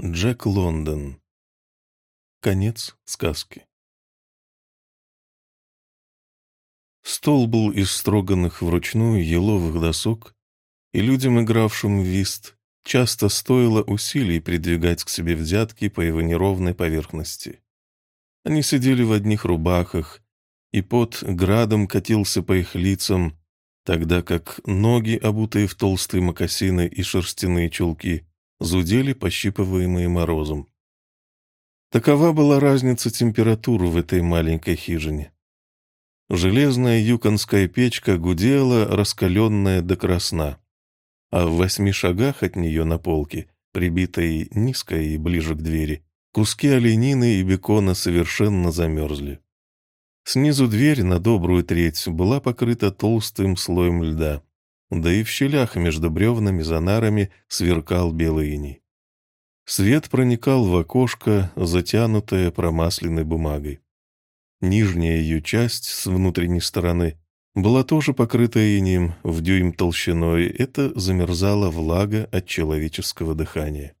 Джек Лондон. Конец сказки. Стол был из строганных вручную еловых досок, и людям, игравшим в вист, часто стоило усилий придвигать к себе взятки по его неровной поверхности. Они сидели в одних рубахах, и под градом катился по их лицам, тогда как ноги, обутые в толстые мокасины и шерстяные чулки, зудели пощипываемые морозом. Такова была разница температур в этой маленькой хижине. Железная юконская печка гудела, раскаленная до красна, а в восьми шагах от нее на полке, прибитой низко и ближе к двери, куски оленины и бекона совершенно замерзли. Снизу дверь на добрую треть была покрыта толстым слоем льда да и в щелях между бревнами за нарами сверкал белый иней. Свет проникал в окошко, затянутое промасленной бумагой. Нижняя ее часть с внутренней стороны была тоже покрыта инеем в дюйм толщиной, это замерзала влага от человеческого дыхания.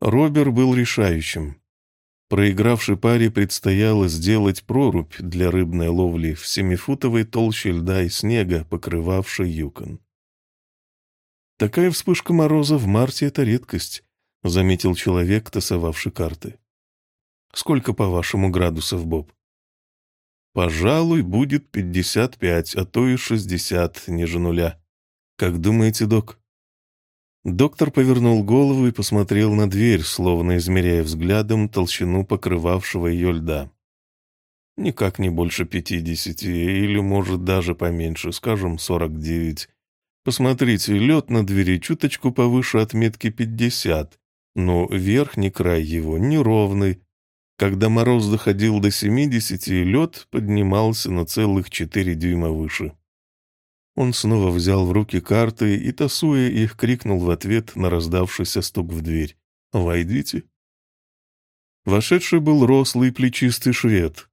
Робер был решающим. Проигравшей паре предстояло сделать прорубь для рыбной ловли в семифутовой толще льда и снега, покрывавшей юкон. «Такая вспышка мороза в марте — это редкость», — заметил человек, тасовавший карты. «Сколько, по-вашему, градусов, Боб?» «Пожалуй, будет пятьдесят пять, а то и шестьдесят, ниже нуля. Как думаете, док?» Доктор повернул голову и посмотрел на дверь, словно измеряя взглядом толщину покрывавшего ее льда. Никак не больше пятидесяти, или, может, даже поменьше, скажем, сорок девять. Посмотрите, лед на двери чуточку повыше отметки пятьдесят, но верхний край его неровный. Когда мороз доходил до семидесяти, лед поднимался на целых четыре дюйма выше. Он снова взял в руки карты и, тасуя их, крикнул в ответ на раздавшийся стук в дверь. «Войдите». Вошедший был рослый плечистый швед.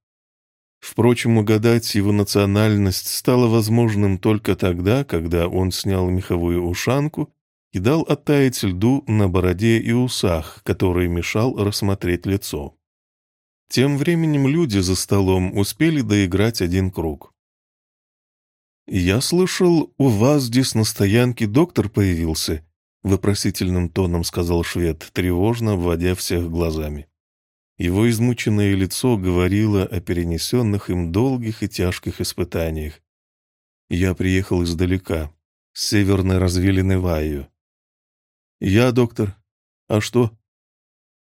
Впрочем, угадать его национальность стало возможным только тогда, когда он снял меховую ушанку и дал оттаять льду на бороде и усах, который мешал рассмотреть лицо. Тем временем люди за столом успели доиграть один круг. «Я слышал, у вас здесь на стоянке доктор появился», — вопросительным тоном сказал швед, тревожно обводя всех глазами. Его измученное лицо говорило о перенесенных им долгих и тяжких испытаниях. «Я приехал издалека, с северной развилины Вайю». «Я доктор. А что?»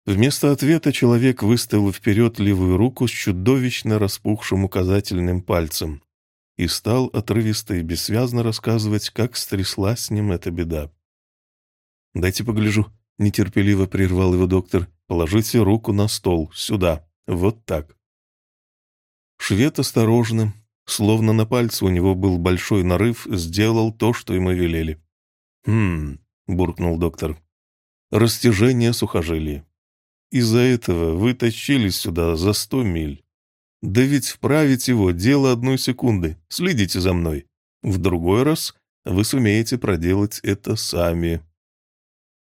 Вместо ответа человек выставил вперед левую руку с чудовищно распухшим указательным пальцем и стал отрывисто и бессвязно рассказывать, как стряслась с ним эта беда. «Дайте погляжу», — нетерпеливо прервал его доктор. «Положите руку на стол, сюда, вот так». Швед осторожно, словно на пальце у него был большой нарыв, сделал то, что ему велели. «Хм», — буркнул доктор, — «растяжение сухожилия. Из-за этого вы тащились сюда за сто миль. Да ведь вправить его дело одной секунды. Следите за мной. В другой раз вы сумеете проделать это сами.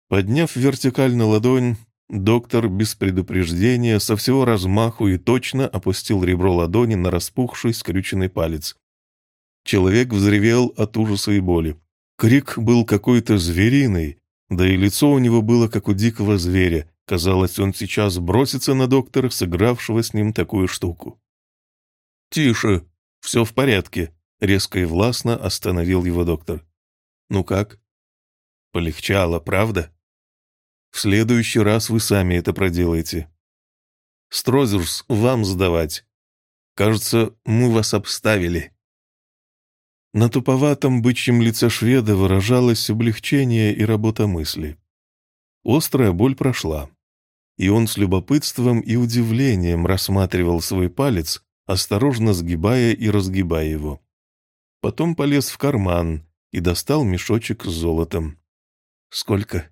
Подняв вертикально ладонь, доктор без предупреждения со всего размаху и точно опустил ребро ладони на распухший скрюченный палец. Человек взревел от ужаса и боли. Крик был какой-то звериный, да и лицо у него было как у дикого зверя. Казалось, он сейчас бросится на доктора, сыгравшего с ним такую штуку. «Тише, все в порядке», — резко и властно остановил его доктор. «Ну как?» «Полегчало, правда?» «В следующий раз вы сами это проделаете. Строзерс вам сдавать. Кажется, мы вас обставили». На туповатом бычьем лице шведа выражалось облегчение и работа мысли. Острая боль прошла, и он с любопытством и удивлением рассматривал свой палец, осторожно сгибая и разгибая его. Потом полез в карман и достал мешочек с золотом. «Сколько?»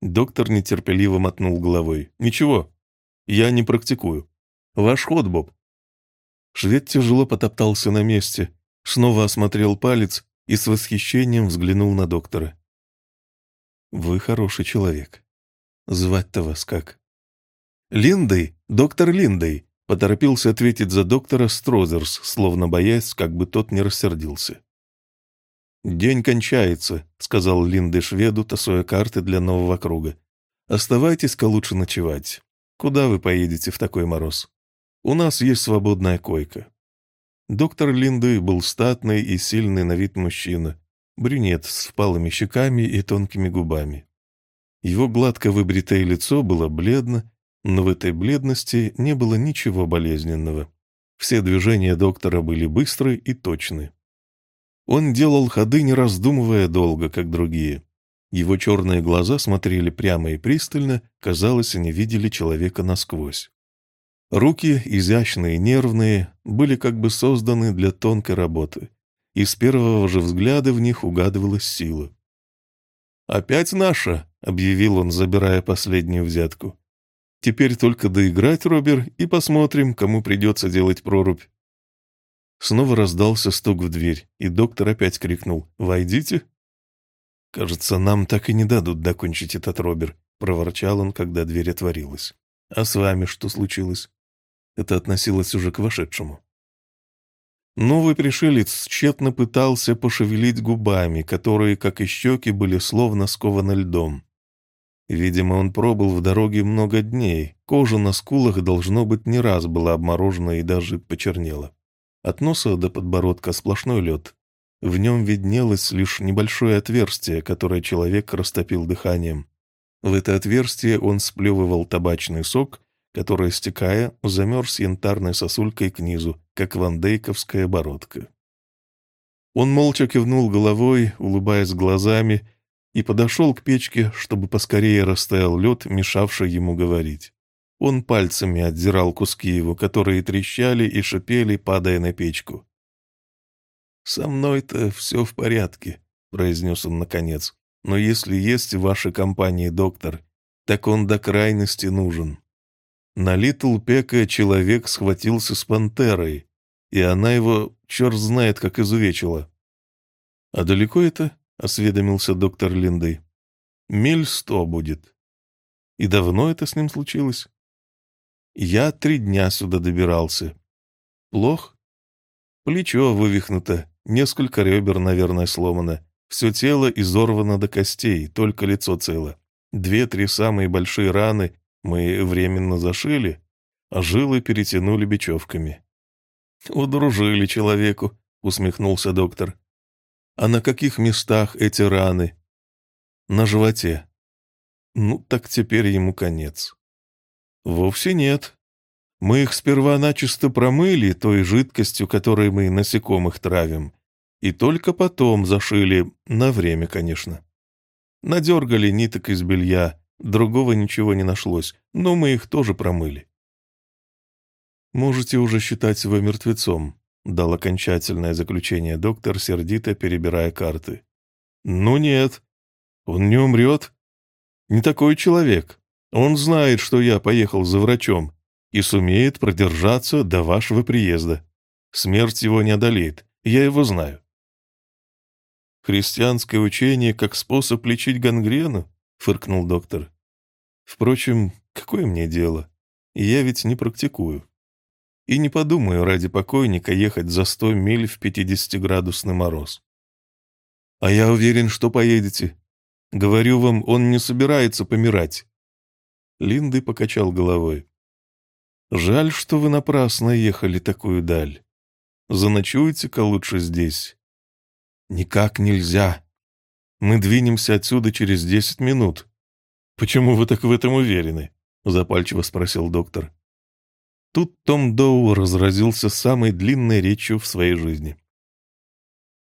Доктор нетерпеливо мотнул головой. «Ничего, я не практикую. Ваш ход, Боб». Швед тяжело потоптался на месте, снова осмотрел палец и с восхищением взглянул на доктора. «Вы хороший человек. Звать-то вас как?» «Линдой, доктор Линдой», — поторопился ответить за доктора Строзерс, словно боясь, как бы тот не рассердился. «День кончается», — сказал Линды шведу, тасуя карты для нового круга. «Оставайтесь-ка лучше ночевать. Куда вы поедете в такой мороз? У нас есть свободная койка». Доктор Линды был статный и сильный на вид мужчина, брюнет с впалыми щеками и тонкими губами. Его гладко выбритое лицо было бледно, но в этой бледности не было ничего болезненного. Все движения доктора были быстры и точны. Он делал ходы, не раздумывая долго, как другие. Его черные глаза смотрели прямо и пристально, казалось, они видели человека насквозь. Руки, изящные и нервные, были как бы созданы для тонкой работы, и с первого же взгляда в них угадывалась сила. «Опять наша!» — объявил он, забирая последнюю взятку. «Теперь только доиграть, Робер, и посмотрим, кому придется делать прорубь». Снова раздался стук в дверь, и доктор опять крикнул «Войдите!» «Кажется, нам так и не дадут докончить этот Робер», — проворчал он, когда дверь отворилась. «А с вами что случилось?» Это относилось уже к вошедшему. Новый пришелец тщетно пытался пошевелить губами, которые, как и щеки, были словно скованы льдом. Видимо, он пробыл в дороге много дней, кожа на скулах, должно быть, не раз была обморожена и даже почернела. От носа до подбородка сплошной лед. В нем виднелось лишь небольшое отверстие, которое человек растопил дыханием. В это отверстие он сплевывал табачный сок который, стекая, замерз янтарной сосулькой к низу, как вандейковская бородка. Он молча кивнул головой, улыбаясь глазами, и подошел к печке, чтобы поскорее растаял лед, мешавший ему говорить. Он пальцами отдирал куски его, которые трещали и шипели, падая на печку. «Со мной-то все в порядке», — произнес он наконец. «Но если есть в вашей компании доктор, так он до крайности нужен. На Литл Пека человек схватился с пантерой, и она его черт знает как изувечила. «А далеко это?» — осведомился доктор Линдей. «Миль сто будет». «И давно это с ним случилось?» «Я три дня сюда добирался». «Плох?» «Плечо вывихнуто, несколько ребер, наверное, сломано. Все тело изорвано до костей, только лицо цело. Две-три самые большие раны мы временно зашили, а жилы перетянули бечевками. «Удружили человеку», — усмехнулся доктор. «А на каких местах эти раны?» «На животе». «Ну, так теперь ему конец». «Вовсе нет. Мы их сперва начисто промыли той жидкостью, которой мы насекомых травим, и только потом зашили, на время, конечно. Надергали ниток из белья, Другого ничего не нашлось, но мы их тоже промыли. «Можете уже считать его мертвецом», — дал окончательное заключение доктор, сердито перебирая карты. «Ну нет, он не умрет. Не такой человек. Он знает, что я поехал за врачом и сумеет продержаться до вашего приезда. Смерть его не одолеет, я его знаю». «Христианское учение как способ лечить гангрену?» — фыркнул доктор. «Впрочем, какое мне дело? Я ведь не практикую. И не подумаю ради покойника ехать за сто миль в пятидесятиградусный мороз. А я уверен, что поедете. Говорю вам, он не собирается помирать». Линды покачал головой. «Жаль, что вы напрасно ехали такую даль. Заночуйте-ка лучше здесь». «Никак нельзя», мы двинемся отсюда через десять минут». «Почему вы так в этом уверены?» — запальчиво спросил доктор. Тут Том Доу разразился самой длинной речью в своей жизни.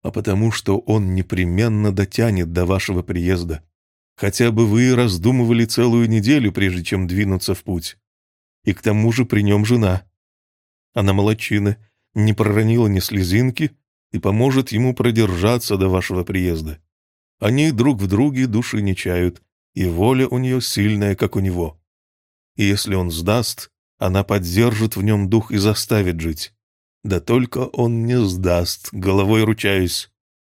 «А потому что он непременно дотянет до вашего приезда. Хотя бы вы раздумывали целую неделю, прежде чем двинуться в путь. И к тому же при нем жена. Она молодчина, не проронила ни слезинки и поможет ему продержаться до вашего приезда. Они друг в друге души не чают, и воля у нее сильная, как у него. И если он сдаст, она поддержит в нем дух и заставит жить. Да только он не сдаст, головой ручаюсь.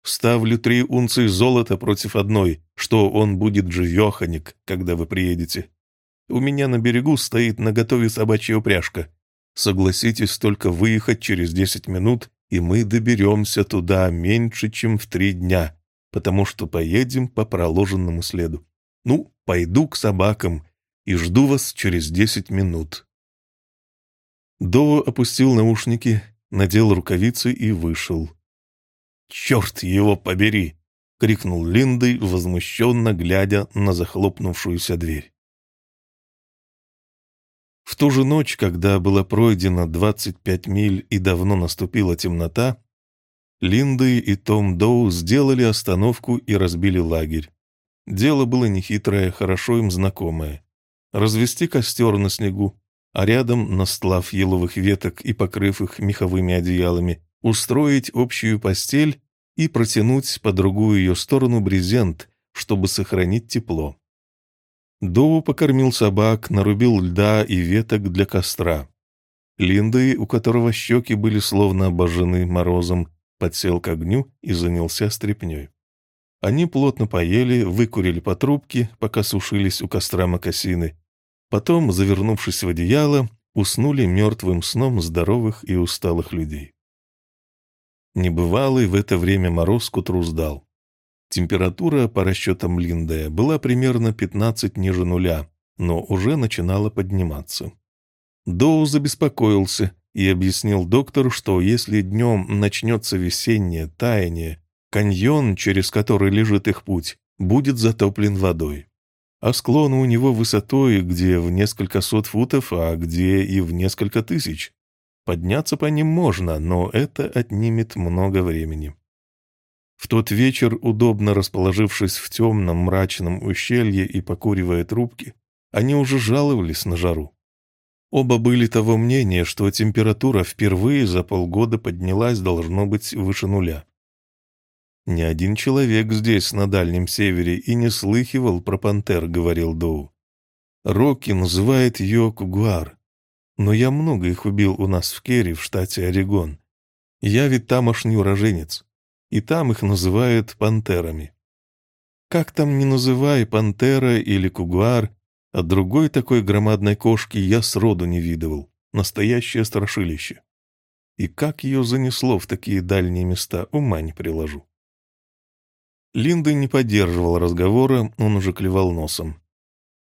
Ставлю три унции золота против одной, что он будет живеханик, когда вы приедете. У меня на берегу стоит наготове собачья упряжка. Согласитесь только выехать через десять минут, и мы доберемся туда меньше, чем в три дня, потому что поедем по проложенному следу. Ну, пойду к собакам и жду вас через десять минут». Доу опустил наушники, надел рукавицы и вышел. «Черт его побери!» — крикнул Линдой, возмущенно глядя на захлопнувшуюся дверь. В ту же ночь, когда было пройдено 25 миль и давно наступила темнота, Линды и Том Доу сделали остановку и разбили лагерь. Дело было нехитрое, хорошо им знакомое. Развести костер на снегу, а рядом, настлав еловых веток и покрыв их меховыми одеялами, устроить общую постель и протянуть по другую ее сторону брезент, чтобы сохранить тепло. Доу покормил собак, нарубил льда и веток для костра. Линды, у которого щеки были словно обожжены морозом, подсел к огню и занялся стряпнёй. Они плотно поели, выкурили по трубке, пока сушились у костра мокасины. Потом, завернувшись в одеяло, уснули мертвым сном здоровых и усталых людей. Небывалый в это время мороз к утру сдал. Температура, по расчетам Линдея, была примерно 15 ниже нуля, но уже начинала подниматься. Доу забеспокоился и объяснил доктору, что если днем начнется весеннее таяние, каньон, через который лежит их путь, будет затоплен водой. А склоны у него высотой, где в несколько сот футов, а где и в несколько тысяч. Подняться по ним можно, но это отнимет много времени. В тот вечер, удобно расположившись в темном мрачном ущелье и покуривая трубки, они уже жаловались на жару. Оба были того мнения, что температура впервые за полгода поднялась, должно быть, выше нуля. «Ни один человек здесь, на Дальнем Севере, и не слыхивал про пантер», — говорил Доу. «Рокки называет ее кугуар, но я много их убил у нас в Керри, в штате Орегон. Я ведь тамошний уроженец, и там их называют пантерами. Как там не называй, пантера или кугуар, а другой такой громадной кошки я сроду не видывал. Настоящее страшилище. И как ее занесло в такие дальние места, ума не приложу. Линда не поддерживал разговора, он уже клевал носом.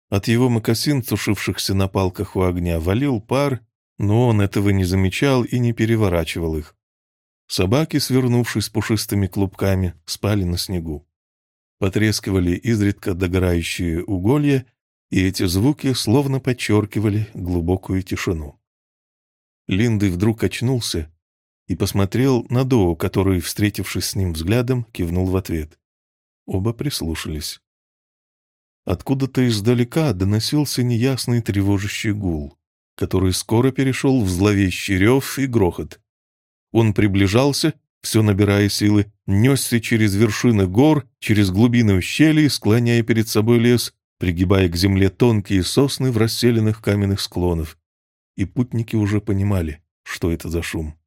От его мокасин, сушившихся на палках у огня, валил пар, но он этого не замечал и не переворачивал их. Собаки, свернувшись пушистыми клубками, спали на снегу. Потрескивали изредка догорающие уголья, и эти звуки словно подчеркивали глубокую тишину. Линды вдруг очнулся и посмотрел на Доу, который, встретившись с ним взглядом, кивнул в ответ. Оба прислушались. Откуда-то издалека доносился неясный тревожащий гул, который скоро перешел в зловещий рев и грохот. Он приближался, все набирая силы, несся через вершины гор, через глубины ущелий, склоняя перед собой лес, пригибая к земле тонкие сосны в расселенных каменных склонов. И путники уже понимали, что это за шум.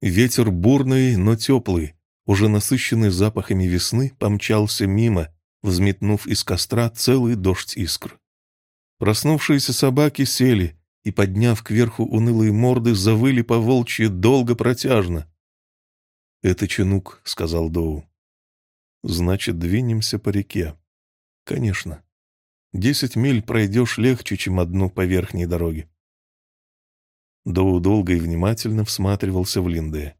Ветер бурный, но теплый, уже насыщенный запахами весны, помчался мимо, взметнув из костра целый дождь искр. Проснувшиеся собаки сели и, подняв кверху унылые морды, завыли по волчьи долго протяжно. «Это Чинук», — сказал Доу. «Значит, двинемся по реке». «Конечно. Десять миль пройдешь легче, чем одну по верхней дороге». Доу долго и внимательно всматривался в Линдея.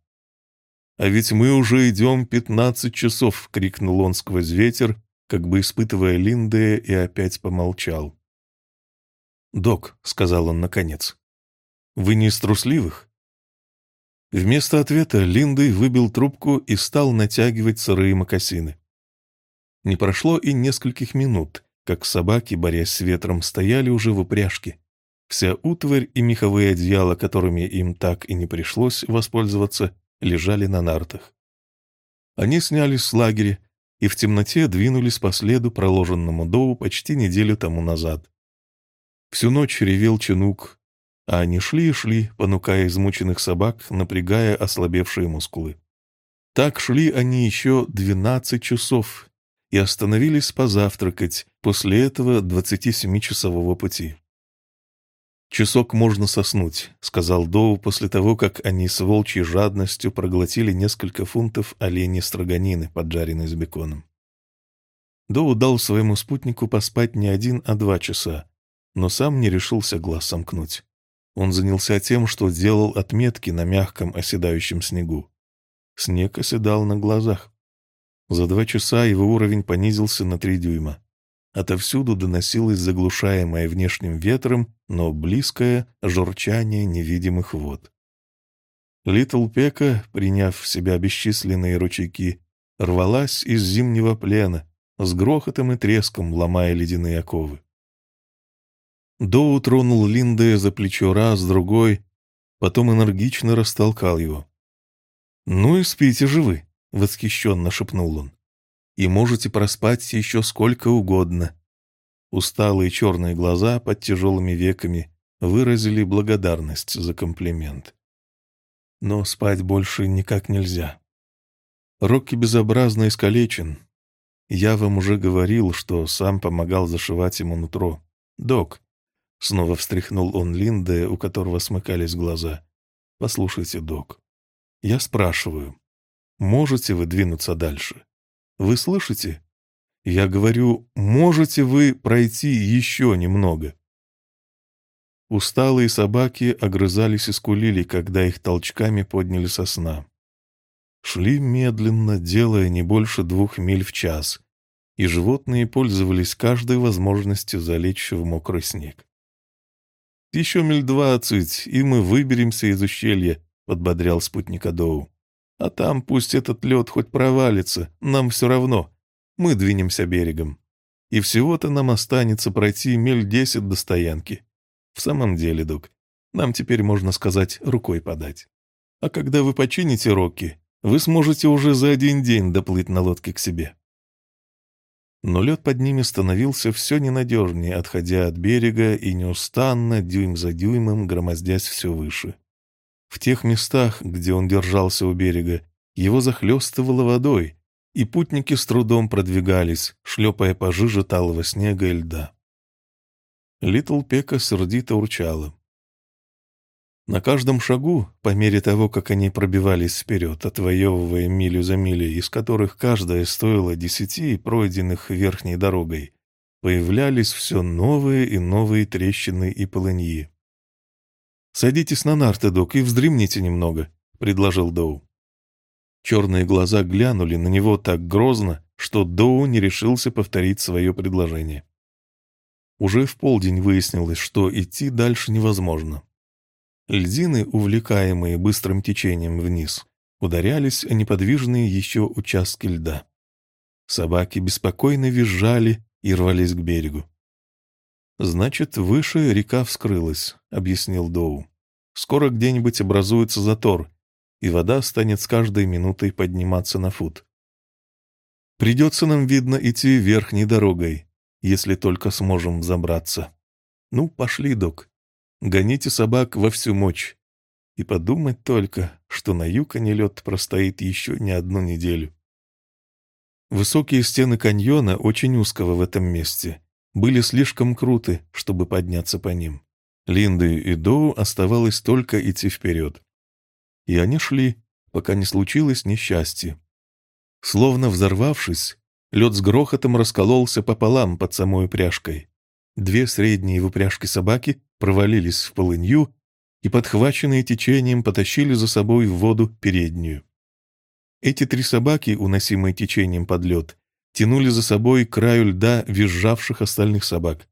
«А ведь мы уже идем пятнадцать часов!» — крикнул он сквозь ветер, как бы испытывая Линдея, и опять помолчал. «Док», — сказал он наконец, — «вы не из трусливых?» Вместо ответа Линдей выбил трубку и стал натягивать сырые мокасины. Не прошло и нескольких минут, как собаки, борясь с ветром, стояли уже в упряжке. Вся утварь и меховые одеяла, которыми им так и не пришлось воспользоваться, лежали на нартах. Они снялись с лагеря и в темноте двинулись по следу, проложенному Доу почти неделю тому назад. Всю ночь ревел чинук, а они шли и шли, понукая измученных собак, напрягая ослабевшие мускулы. Так шли они еще двенадцать часов и остановились позавтракать после этого 27-часового пути. «Часок можно соснуть», — сказал Доу после того, как они с волчьей жадностью проглотили несколько фунтов оленей строганины, поджаренной с беконом. Доу дал своему спутнику поспать не один, а два часа, но сам не решился глаз сомкнуть. Он занялся тем, что делал отметки на мягком оседающем снегу. Снег оседал на глазах. За два часа его уровень понизился на три дюйма. Отовсюду доносилось заглушаемое внешним ветром, но близкое журчание невидимых вод. Литл Пека, приняв в себя бесчисленные ручейки, рвалась из зимнего плена, с грохотом и треском ломая ледяные оковы. Доу тронул Линдея за плечо раз, другой, потом энергично растолкал его. «Ну и спите же вы», — восхищенно шепнул он и можете проспать еще сколько угодно. Усталые черные глаза под тяжелыми веками выразили благодарность за комплимент. Но спать больше никак нельзя. Рокки безобразно искалечен. Я вам уже говорил, что сам помогал зашивать ему нутро. Док, снова встряхнул он Линде, у которого смыкались глаза. Послушайте, док, я спрашиваю, можете вы двинуться дальше? Вы слышите? Я говорю, можете вы пройти еще немного? Усталые собаки огрызались и скулили, когда их толчками подняли со сна. Шли медленно, делая не больше двух миль в час, и животные пользовались каждой возможностью залечь в мокрый снег. «Еще миль двадцать, и мы выберемся из ущелья», — подбодрял спутник Адоу. А там пусть этот лед хоть провалится, нам все равно. Мы двинемся берегом. И всего-то нам останется пройти миль десять до стоянки. В самом деле, док, нам теперь, можно сказать, рукой подать. А когда вы почините Рокки, вы сможете уже за один день доплыть на лодке к себе. Но лед под ними становился все ненадежнее, отходя от берега и неустанно, дюйм за дюймом, громоздясь все выше. В тех местах, где он держался у берега, его захлестывало водой, и путники с трудом продвигались, шлепая по жиже талого снега и льда. Литл Пека сердито урчала. На каждом шагу, по мере того, как они пробивались вперед, отвоевывая милю за милей, из которых каждая стоила десяти пройденных верхней дорогой, появлялись все новые и новые трещины и полыньи. «Садитесь на нарты, док, и вздремните немного», — предложил Доу. Черные глаза глянули на него так грозно, что Доу не решился повторить свое предложение. Уже в полдень выяснилось, что идти дальше невозможно. Льдины, увлекаемые быстрым течением вниз, ударялись о неподвижные еще участки льда. Собаки беспокойно визжали и рвались к берегу. «Значит, выше река вскрылась», — объяснил Доу. «Скоро где-нибудь образуется затор, и вода станет с каждой минутой подниматься на фут. Придется нам, видно, идти верхней дорогой, если только сможем взобраться. Ну, пошли, док. Гоните собак во всю мощь. И подумать только, что на юконе лед простоит еще не одну неделю. Высокие стены каньона очень узкого в этом месте, были слишком круты, чтобы подняться по ним. Линды и Доу оставалось только идти вперед. И они шли, пока не случилось несчастье. Словно взорвавшись, лед с грохотом раскололся пополам под самой упряжкой. Две средние в упряжке собаки провалились в полынью и, подхваченные течением, потащили за собой в воду переднюю. Эти три собаки, уносимые течением под лед, тянули за собой краю льда визжавших остальных собак.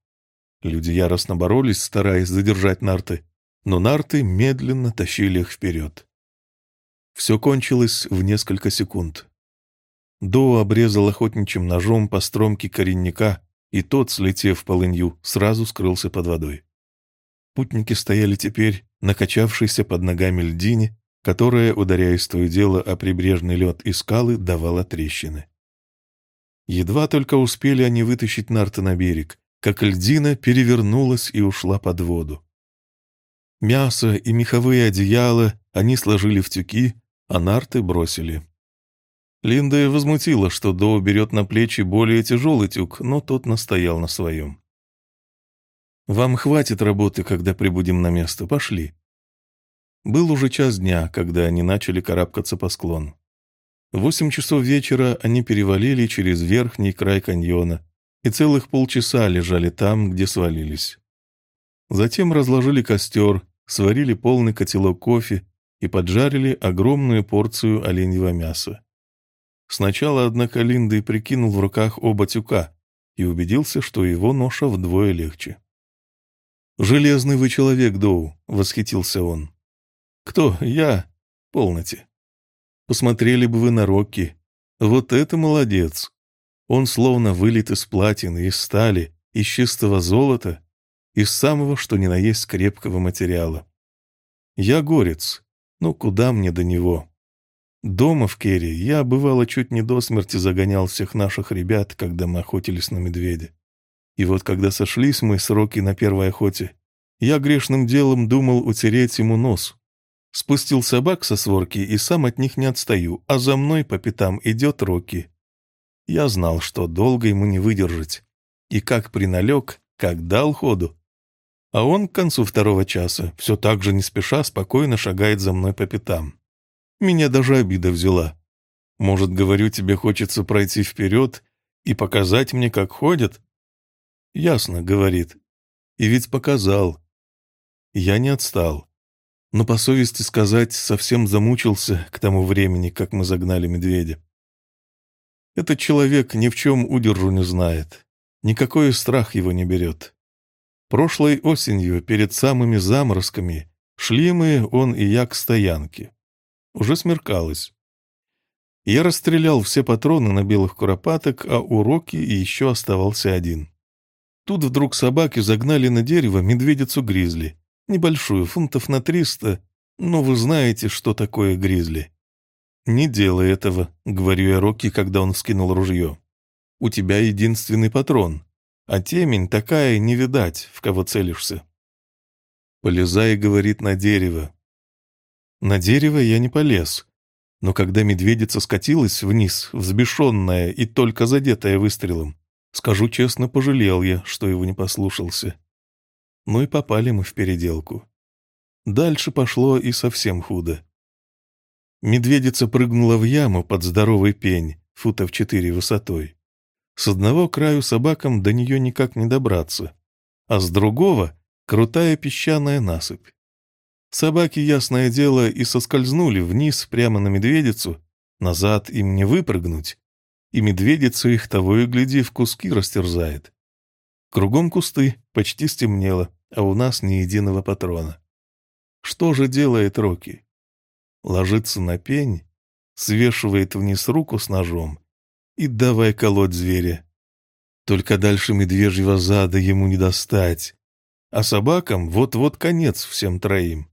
Люди яростно боролись, стараясь задержать нарты, но нарты медленно тащили их вперед. Все кончилось в несколько секунд. Доу обрезал охотничьим ножом по стромке коренника, и тот, слетев полынью, сразу скрылся под водой. Путники стояли теперь на качавшейся под ногами льдине, которая, ударяясь то и дело о прибрежный лед и скалы, давала трещины. Едва только успели они вытащить нарты на берег, как льдина перевернулась и ушла под воду. Мясо и меховые одеяла они сложили в тюки, а нарты бросили. Линда возмутила, что Доу берет на плечи более тяжелый тюк, но тот настоял на своем. «Вам хватит работы, когда прибудем на место. Пошли». Был уже час дня, когда они начали карабкаться по склону. Восемь часов вечера они перевалили через верхний край каньона и целых полчаса лежали там, где свалились. Затем разложили костер, сварили полный котелок кофе и поджарили огромную порцию оленьего мяса. Сначала, однако, Линдой прикинул в руках оба тюка и убедился, что его ноша вдвое легче. «Железный вы человек, Доу!» — восхитился он. «Кто? Я? Полноте. Посмотрели бы вы на Рокки. Вот это молодец! Он словно вылит из платины, из стали, из чистого золота, из самого, что ни на есть крепкого материала. Я горец, ну куда мне до него?» Дома в Керри я, бывало, чуть не до смерти загонял всех наших ребят, когда мы охотились на медведя. И вот когда сошлись мы сроки на первой охоте, я грешным делом думал утереть ему нос. Спустил собак со сворки и сам от них не отстаю, а за мной по пятам идет Рокки. Я знал, что долго ему не выдержать. И как приналег, как дал ходу. А он к концу второго часа все так же не спеша спокойно шагает за мной по пятам. Меня даже обида взяла. Может, говорю, тебе хочется пройти вперед и показать мне, как ходят? Ясно, говорит. И ведь показал. Я не отстал. Но по совести сказать, совсем замучился к тому времени, как мы загнали медведя. Этот человек ни в чем удержу не знает. Никакой страх его не берет. Прошлой осенью, перед самыми заморозками, шли мы, он и я, к стоянке. Уже смеркалось. Я расстрелял все патроны на белых куропаток, а у Роки еще оставался один. Тут вдруг собаки загнали на дерево медведицу-гризли. Небольшую, фунтов на триста, но вы знаете, что такое гризли. «Не делай этого», — говорю я Рокки, когда он вскинул ружье. «У тебя единственный патрон, а темень такая не видать, в кого целишься». «Полезай», — говорит, — «на дерево. На дерево я не полез. Но когда медведица скатилась вниз, взбешенная и только задетая выстрелом, скажу честно, пожалел я, что его не послушался. Ну и попали мы в переделку. Дальше пошло и совсем худо. Медведица прыгнула в яму под здоровый пень, футов четыре высотой. С одного краю собакам до нее никак не добраться, а с другого — крутая песчаная насыпь. Собаки, ясное дело, и соскользнули вниз прямо на медведицу, назад им не выпрыгнуть, и медведица их того и гляди в куски растерзает. Кругом кусты, почти стемнело, а у нас ни единого патрона. Что же делает Рокки? Ложится на пень, свешивает вниз руку с ножом и давай колоть зверя. Только дальше медвежьего зада ему не достать, а собакам вот-вот конец всем троим.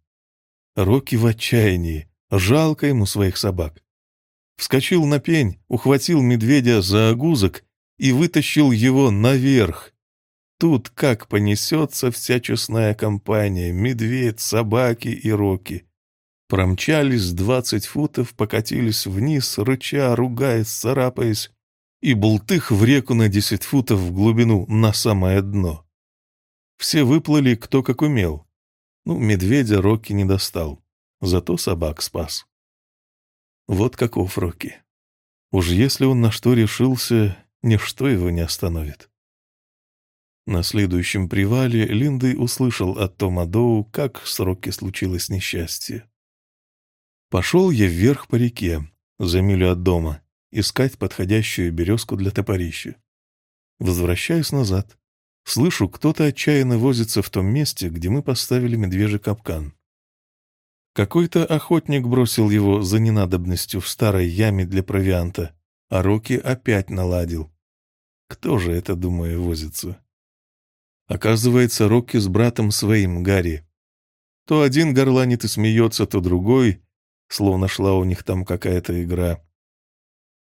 Рокки в отчаянии, жалко ему своих собак. Вскочил на пень, ухватил медведя за огузок и вытащил его наверх. Тут как понесется вся честная компания, медведь, собаки и Рокки. Промчались двадцать футов, покатились вниз, рыча, ругаясь, царапаясь, и бултых в реку на десять футов в глубину, на самое дно. Все выплыли кто как умел. Ну, медведя Рокки не достал, зато собак спас. Вот каков Рокки. Уж если он на что решился, ничто его не остановит. На следующем привале Линдой услышал от Тома Доу, как с Рокки случилось несчастье. Пошел я вверх по реке, за милю от дома, искать подходящую березку для топорища. Возвращаюсь назад. Слышу, кто-то отчаянно возится в том месте, где мы поставили медвежий капкан. Какой-то охотник бросил его за ненадобностью в старой яме для провианта, а Рокки опять наладил. Кто же это, думаю, возится? Оказывается, Рокки с братом своим, Гарри. То один горланит и смеется, то другой, словно шла у них там какая-то игра.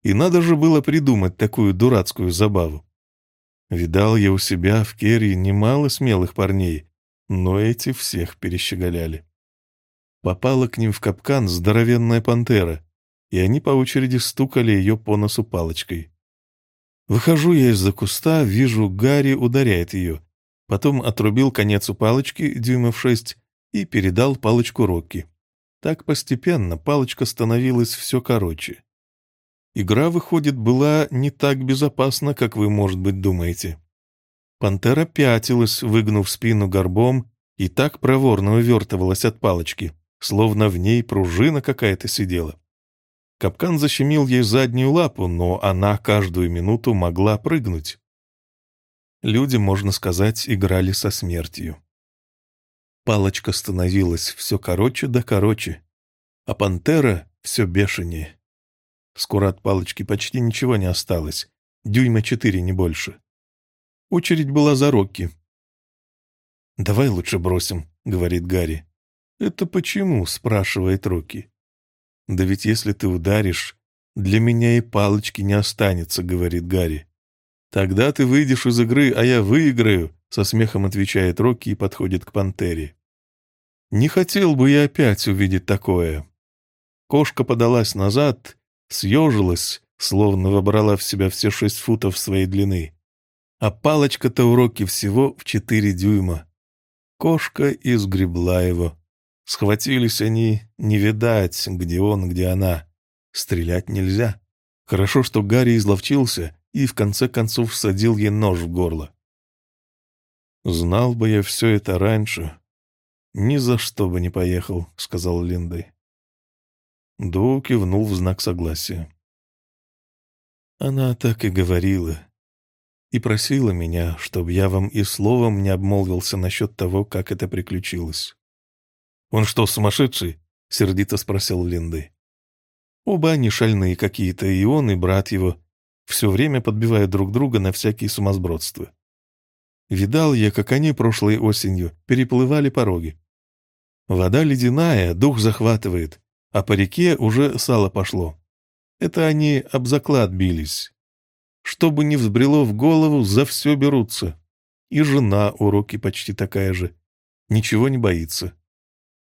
И надо же было придумать такую дурацкую забаву. Видал я у себя в Керри немало смелых парней, но эти всех перещеголяли. Попала к ним в капкан здоровенная пантера, и они по очереди стукали ее по носу палочкой. Выхожу я из-за куста, вижу, Гарри ударяет ее. Потом отрубил конец у палочки, дюймов шесть, и передал палочку Рокки. Так постепенно палочка становилась все короче. Игра, выходит, была не так безопасна, как вы, может быть, думаете. Пантера пятилась, выгнув спину горбом, и так проворно увертывалась от палочки, словно в ней пружина какая-то сидела. Капкан защемил ей заднюю лапу, но она каждую минуту могла прыгнуть. Люди, можно сказать, играли со смертью. Палочка становилась все короче да короче, а пантера все бешенее. Скоро от палочки почти ничего не осталось, дюйма четыре, не больше. Очередь была за Рокки. «Давай лучше бросим», — говорит Гарри. «Это почему?» — спрашивает Рокки. «Да ведь если ты ударишь, для меня и палочки не останется», — говорит Гарри. «Тогда ты выйдешь из игры, а я выиграю», — со смехом отвечает Рокки и подходит к пантере. «Не хотел бы я опять увидеть такое». Кошка подалась назад, съежилась, словно вобрала в себя все шесть футов своей длины. А палочка-то уроки всего в четыре дюйма. Кошка изгребла его. Схватились они, не видать, где он, где она. Стрелять нельзя. Хорошо, что Гарри изловчился и в конце концов всадил ей нож в горло. «Знал бы я все это раньше, ни за что бы не поехал», — сказал Линдой. Ду кивнул в знак согласия. Она так и говорила. И просила меня, чтобы я вам и словом не обмолвился насчет того, как это приключилось. «Он что, сумасшедший?» — сердито спросил Линды. Оба они шальные какие-то, и он, и брат его, все время подбивают друг друга на всякие сумасбродства. Видал я, как они прошлой осенью переплывали пороги. Вода ледяная, дух захватывает, а по реке уже сало пошло. Это они об заклад бились. Что бы ни взбрело в голову, за все берутся. И жена уроки почти такая же. Ничего не боится.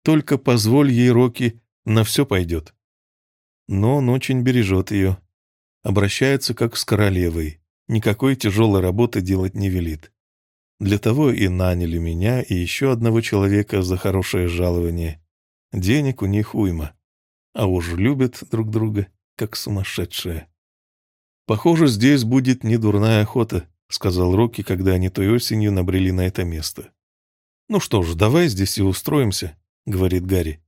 Только позволь ей Роки, на все пойдет. Но он очень бережет ее. Обращается как с королевой. Никакой тяжелой работы делать не велит. Для того и наняли меня и еще одного человека за хорошее жалование. Денег у них уйма а уж любят друг друга, как сумасшедшие. «Похоже, здесь будет недурная охота», — сказал Рокки, когда они той осенью набрели на это место. «Ну что ж, давай здесь и устроимся», — говорит Гарри.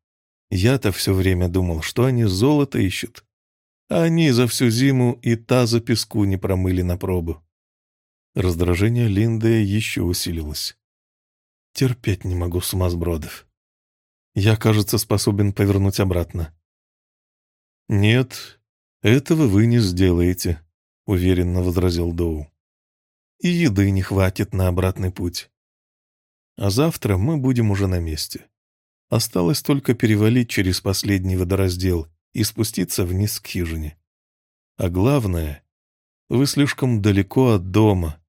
«Я-то все время думал, что они золото ищут, они за всю зиму и таза песку не промыли на пробу». Раздражение Линды еще усилилось. «Терпеть не могу сумасбродов. Я, кажется, способен повернуть обратно. «Нет, этого вы не сделаете», — уверенно возразил Доу. «И еды не хватит на обратный путь. А завтра мы будем уже на месте. Осталось только перевалить через последний водораздел и спуститься вниз к хижине. А главное, вы слишком далеко от дома,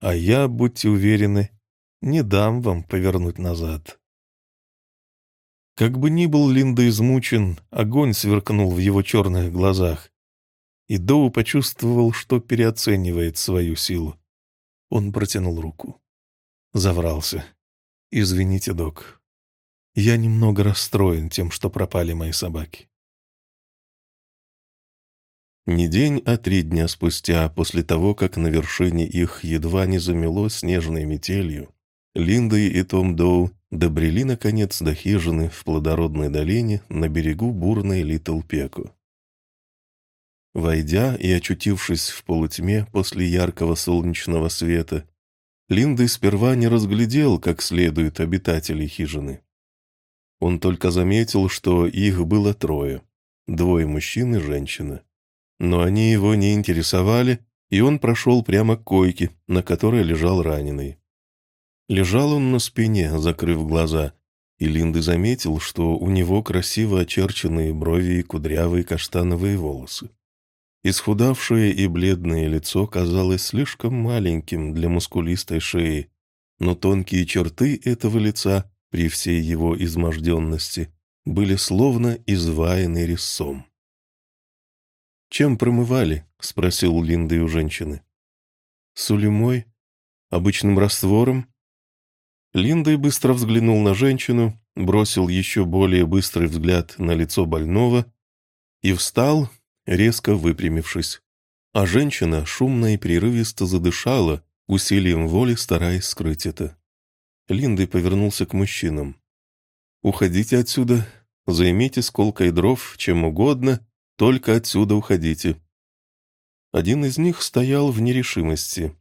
а я, будьте уверены, не дам вам повернуть назад». Как бы ни был Линда измучен, огонь сверкнул в его черных глазах. И Доу почувствовал, что переоценивает свою силу. Он протянул руку. Заврался. «Извините, док. Я немного расстроен тем, что пропали мои собаки». Не день, а три дня спустя, после того, как на вершине их едва не замело снежной метелью, Линда и Том Доу добрели, наконец, до хижины в плодородной долине на берегу бурной Литл Пеку. Войдя и очутившись в полутьме после яркого солнечного света, Линды сперва не разглядел как следует обитателей хижины. Он только заметил, что их было трое, двое мужчин и женщина. Но они его не интересовали, и он прошел прямо к койке, на которой лежал раненый. Лежал он на спине, закрыв глаза, и Линды заметил, что у него красиво очерченные брови и кудрявые каштановые волосы. Исхудавшее и бледное лицо казалось слишком маленьким для мускулистой шеи, но тонкие черты этого лица, при всей его изможденности, были словно изваяны резцом. «Чем промывали?» — спросил Линда у женщины. «Сулемой? Обычным раствором?» Линдой быстро взглянул на женщину, бросил еще более быстрый взгляд на лицо больного и встал, резко выпрямившись. А женщина шумно и прерывисто задышала, усилием воли стараясь скрыть это. Линдой повернулся к мужчинам. «Уходите отсюда, займите сколкой дров, чем угодно, только отсюда уходите». Один из них стоял в нерешимости.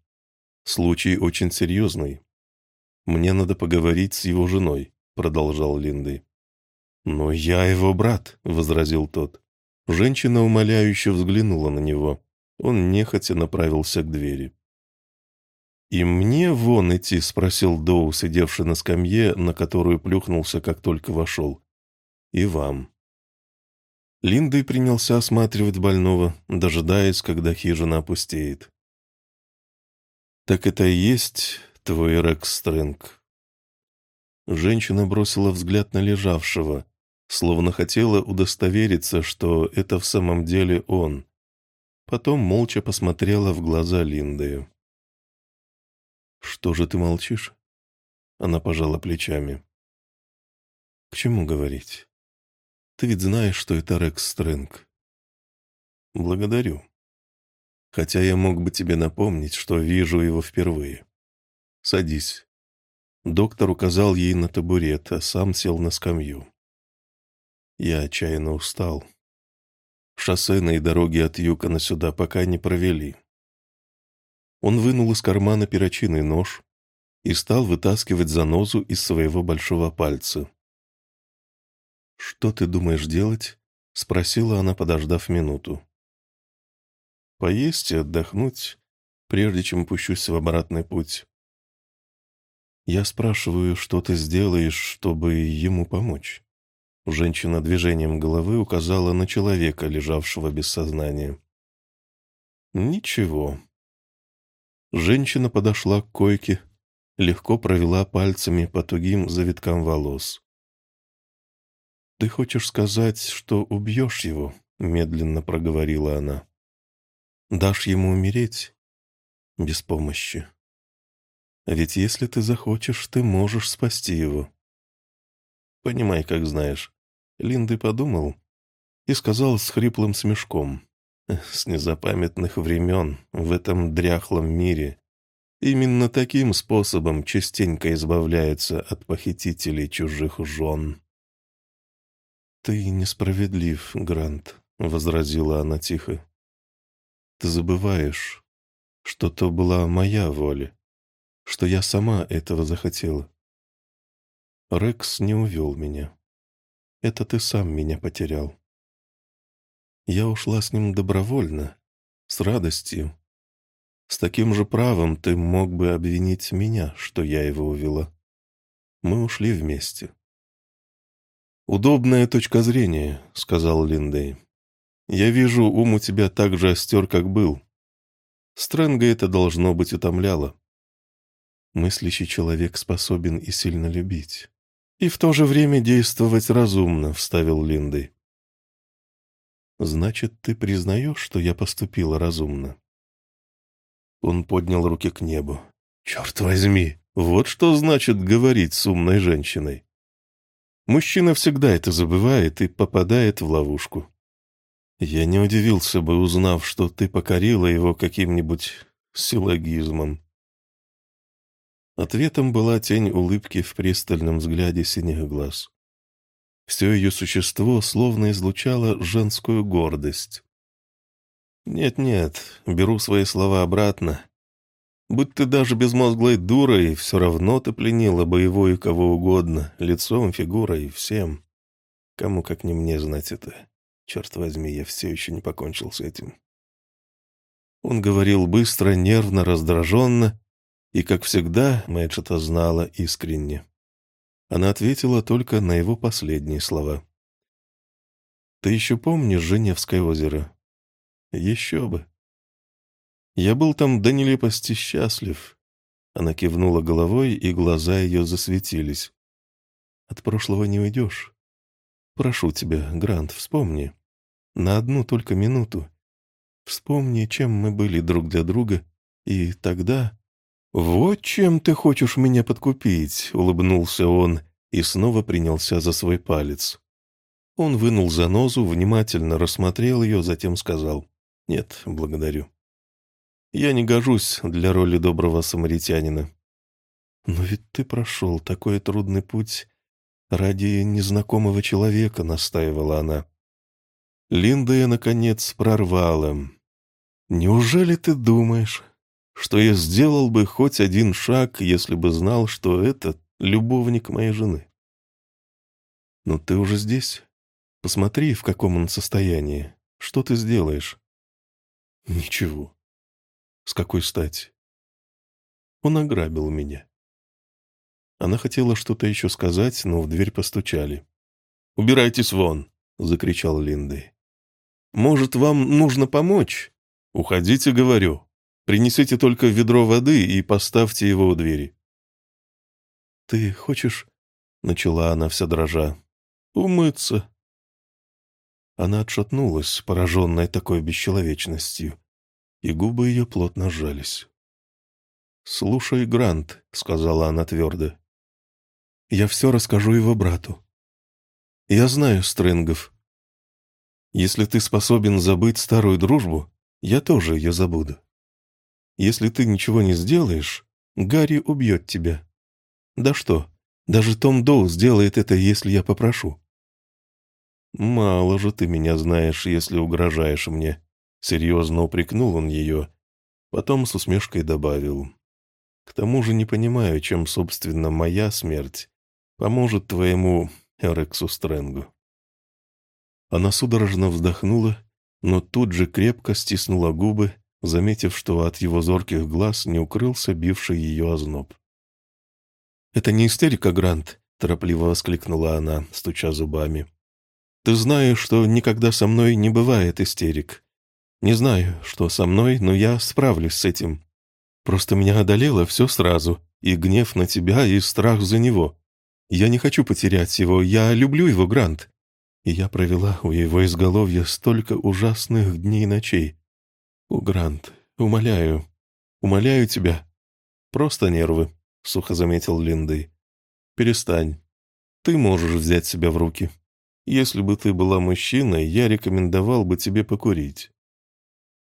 Случай очень серьезный. «Мне надо поговорить с его женой», — продолжал Линдой. «Но я его брат», — возразил тот. Женщина умоляюще взглянула на него. Он нехотя направился к двери. «И мне вон идти?» — спросил Доу, сидевший на скамье, на которую плюхнулся, как только вошел. «И вам». Линдой принялся осматривать больного, дожидаясь, когда хижина опустеет. «Так это и есть твой Рекс Стрэнг?» Женщина бросила взгляд на лежавшего, словно хотела удостовериться, что это в самом деле он. Потом молча посмотрела в глаза Линдою. «Что же ты молчишь?» Она пожала плечами. «К чему говорить? Ты ведь знаешь, что это Рекс Стрэнг». «Благодарю. Хотя я мог бы тебе напомнить, что вижу его впервые. Садись». Доктор указал ей на табурет, а сам сел на скамью. Я отчаянно устал. Шоссейные дороги от Юкона сюда пока не провели. Он вынул из кармана перочинный нож и стал вытаскивать занозу из своего большого пальца. «Что ты думаешь делать?» — спросила она, подождав минуту. «Поесть и отдохнуть, прежде чем пущусь в обратный путь. Я спрашиваю, что ты сделаешь, чтобы ему помочь?» Женщина движением головы указала на человека, лежавшего без сознания. «Ничего». Женщина подошла к койке, легко провела пальцами по тугим завиткам волос. «Ты хочешь сказать, что убьешь его?» — медленно проговорила она. «Дашь ему умереть? Без помощи. Ведь если ты захочешь, ты можешь спасти его. Понимай, как знаешь. Линды подумал и сказал с хриплым смешком. С незапамятных времен в этом дряхлом мире именно таким способом частенько избавляются от похитителей чужих жен. «Ты несправедлив, Грант», — возразила она тихо. «Ты забываешь, что то была моя воля, что я сама этого захотела. Рекс не увел меня. Это ты сам меня потерял. Я ушла с ним добровольно, с радостью. С таким же правом ты мог бы обвинить меня, что я его увела. Мы ушли вместе. «Удобная точка зрения», — сказал Линдей. «Я вижу, ум у тебя так же остер, как был. Стрэнга это должно быть утомляло. Мыслящий человек способен и сильно любить. «И в то же время действовать разумно», — вставил Линды. «Значит, ты признаешь, что я поступила разумно?» Он поднял руки к небу. «Черт возьми, вот что значит говорить с умной женщиной. Мужчина всегда это забывает и попадает в ловушку. Я не удивился бы, узнав, что ты покорила его каким-нибудь силлогизмом. Ответом была тень улыбки в пристальном взгляде синих глаз. Все ее существо словно излучало женскую гордость. «Нет-нет, беру свои слова обратно. Будь ты даже безмозглой дурой, все равно ты пленила бы его и кого угодно, лицом, фигурой, всем. Кому как не мне знать это. Черт возьми, я все еще не покончил с этим». Он говорил быстро, нервно, раздраженно, и, как всегда, Мэдж это знала искренне. Она ответила только на его последние слова. «Ты еще помнишь Женевское озеро?» «Еще бы». «Я был там до нелепости счастлив». Она кивнула головой, и глаза ее засветились. «От прошлого не уйдешь. Прошу тебя, Грант, вспомни. На одну только минуту. Вспомни, чем мы были друг для друга, и тогда... «Вот чем ты хочешь меня подкупить», — улыбнулся он и снова принялся за свой палец. Он вынул занозу, внимательно рассмотрел ее, затем сказал «Нет, благодарю». «Я не гожусь для роли доброго самаритянина». «Но ведь ты прошел такой трудный путь ради незнакомого человека», — настаивала она. Линдая, наконец, прорвала. «Неужели ты думаешь, что я сделал бы хоть один шаг, если бы знал, что это любовник моей жены?» «Но ты уже здесь. Посмотри, в каком он состоянии. Что ты сделаешь?» «Ничего. С какой стати?» «Он ограбил меня». Она хотела что-то еще сказать, но в дверь постучали. «Убирайтесь вон!» — закричал Линды. «Может, вам нужно помочь?» «Уходите, говорю. Принесите только ведро воды и поставьте его у двери». «Ты хочешь?» — начала она вся дрожа. «Умыться». Она отшатнулась, пораженная такой бесчеловечностью, и губы ее плотно сжались. «Слушай, Грант», — сказала она твердо, — «я все расскажу его брату. Я знаю Стрэнгов. Если ты способен забыть старую дружбу, я тоже ее забуду. Если ты ничего не сделаешь, Гарри убьет тебя. Да что, даже Том Доу сделает это, если я попрошу. Мало же ты меня знаешь, если угрожаешь мне. Серьезно упрекнул он ее, потом с усмешкой добавил. К тому же не понимаю, чем, собственно, моя смерть поможет твоему Эрексу Стрэнгу. Она судорожно вздохнула, но тут же крепко стиснула губы, заметив, что от его зорких глаз не укрылся бивший ее озноб. «Это не истерика, Грант», — торопливо воскликнула она, стуча зубами. «Ты знаешь, что никогда со мной не бывает истерик. Не знаю, что со мной, но я справлюсь с этим. Просто меня одолело все сразу, и гнев на тебя, и страх за него. Я не хочу потерять его, я люблю его, Грант. И я провела у его изголовья столько ужасных дней и ночей. О, Грант, умоляю, умоляю тебя. Просто нервы, — сухо заметил Линдой. Перестань. Ты можешь взять себя в руки. Если бы ты была мужчиной, я рекомендовал бы тебе покурить.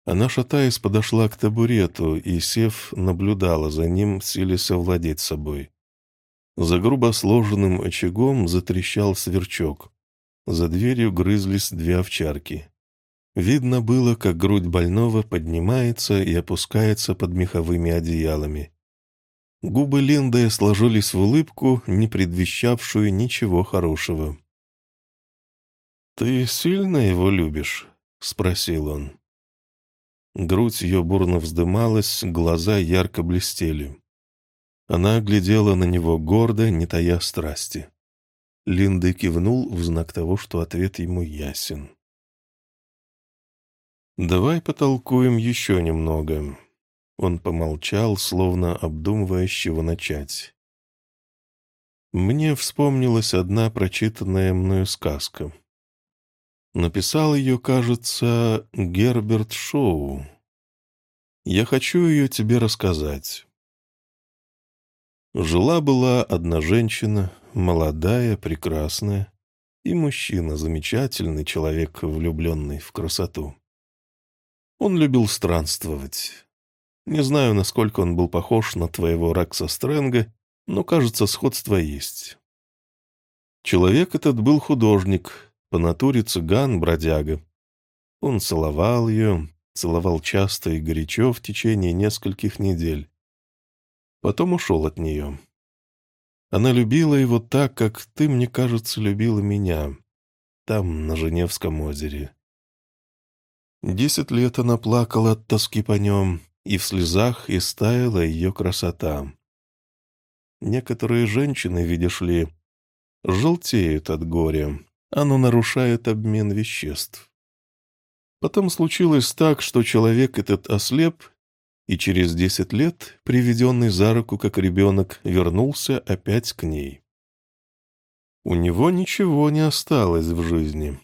Она, шатаясь, подошла к табурету и, сев, наблюдала за ним, силясь совладеть собой. За грубо сложенным очагом затрещал сверчок. За дверью грызлись две овчарки. Видно было, как грудь больного поднимается и опускается под меховыми одеялами. Губы Линды сложились в улыбку, не предвещавшую ничего хорошего. «Ты сильно его любишь?» — спросил он. Грудь ее бурно вздымалась, глаза ярко блестели. Она глядела на него гордо, не тая страсти. Линда кивнул в знак того, что ответ ему ясен. «Давай потолкуем еще немного». Он помолчал, словно обдумывая, с чего начать. Мне вспомнилась одна прочитанная мною сказка. Написал ее, кажется, Герберт Шоу. Я хочу ее тебе рассказать. Жила-была одна женщина, молодая, прекрасная, и мужчина, замечательный человек, влюбленный в красоту. Он любил странствовать. Не знаю, насколько он был похож на твоего Ракса Стрэнга, но, кажется, сходство есть. Человек этот был художник, по натуре цыган-бродяга. Он целовал ее, целовал часто и горячо в течение нескольких недель. Потом ушел от нее. Она любила его так, как ты, мне кажется, любила меня. Там, на Женевском озере. Десять лет она плакала от тоски по нем, и в слезах истаяла ее красота. Некоторые женщины, видишь ли, желтеют от горя. Оно нарушает обмен веществ. Потом случилось так, что человек этот ослеп и через десять лет, приведенный за руку как ребенок, вернулся опять к ней. У него ничего не осталось в жизни.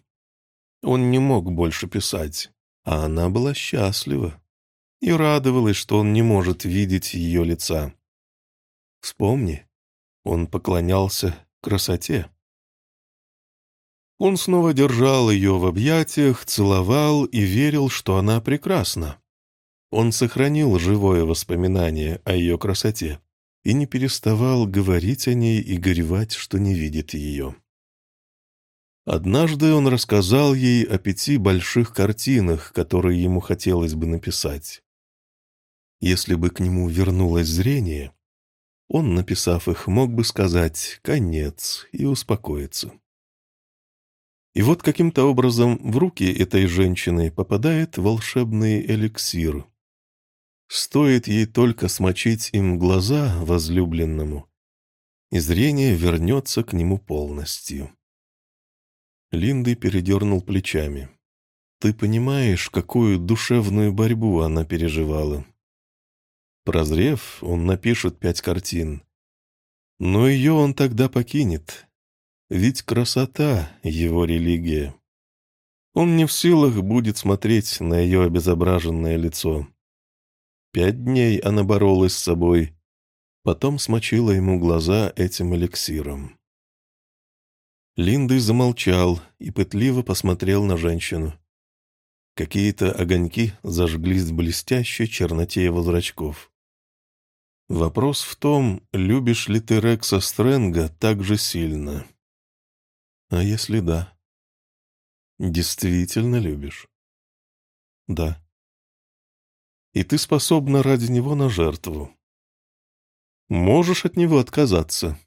Он не мог больше писать. А она была счастлива и радовалась, что он не может видеть ее лица. Вспомни, он поклонялся красоте. Он снова держал ее в объятиях, целовал и верил, что она прекрасна. Он сохранил живое воспоминание о ее красоте и не переставал говорить о ней и горевать, что не видит ее. Однажды он рассказал ей о пяти больших картинах, которые ему хотелось бы написать. Если бы к нему вернулось зрение, он, написав их, мог бы сказать «конец» и успокоиться. И вот каким-то образом в руки этой женщины попадает волшебный эликсир. Стоит ей только смочить им глаза возлюбленному, и зрение вернется к нему полностью. Линды передернул плечами. «Ты понимаешь, какую душевную борьбу она переживала?» Прозрев, он напишет пять картин. Но ее он тогда покинет. Ведь красота — его религия. Он не в силах будет смотреть на ее обезображенное лицо. Пять дней она боролась с собой, потом смочила ему глаза этим эликсиром. Линды замолчал и пытливо посмотрел на женщину. Какие-то огоньки зажглись в блестящей черноте его зрачков. Вопрос в том, любишь ли ты Рекса Стрэнга так же сильно. А если да? Действительно любишь? Да. И ты способна ради него на жертву. Можешь от него отказаться,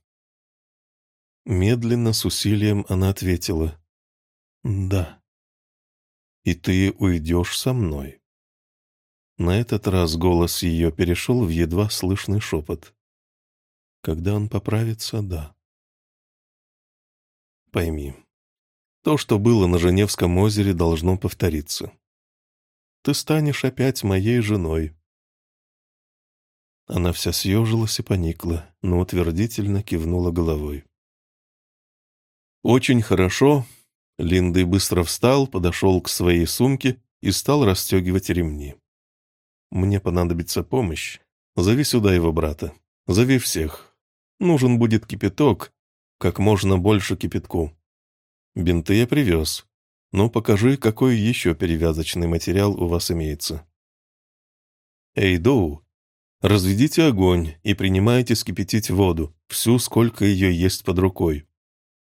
Медленно, с усилием она ответила. «Да». «И ты уйдешь со мной?» На этот раз голос ее перешел в едва слышный шепот. «Когда он поправится, да». «Пойми, то, что было на Женевском озере, должно повториться. Ты станешь опять моей женой». Она вся съежилась и поникла, но утвердительно кивнула головой. «Очень хорошо». Линдой быстро встал, подошел к своей сумке и стал расстегивать ремни. «Мне понадобится помощь. Зови сюда его брата. Зови всех. Нужен будет кипяток, как можно больше кипятку. Бинты я привез. Но покажи, какой еще перевязочный материал у вас имеется». «Эй, Доу, разведите огонь и принимайте скипятить воду, всю, сколько ее есть под рукой.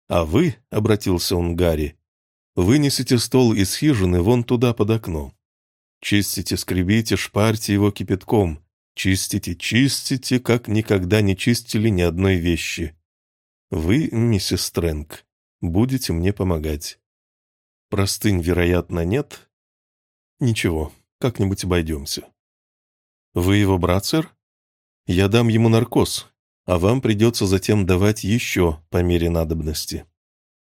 «А вы», — обратился он к Гарри, — «вынесите стол из хижины вон туда под окно. Чистите, скребите, шпарьте его кипятком. Чистите, чистите, как никогда не чистили ни одной вещи. Вы, миссис Стрэнг, будете мне помогать. Простынь, вероятно, нет? Ничего, как-нибудь обойдемся. Вы его брат, сэр? Я дам ему наркоз, а вам придется затем давать еще по мере надобности.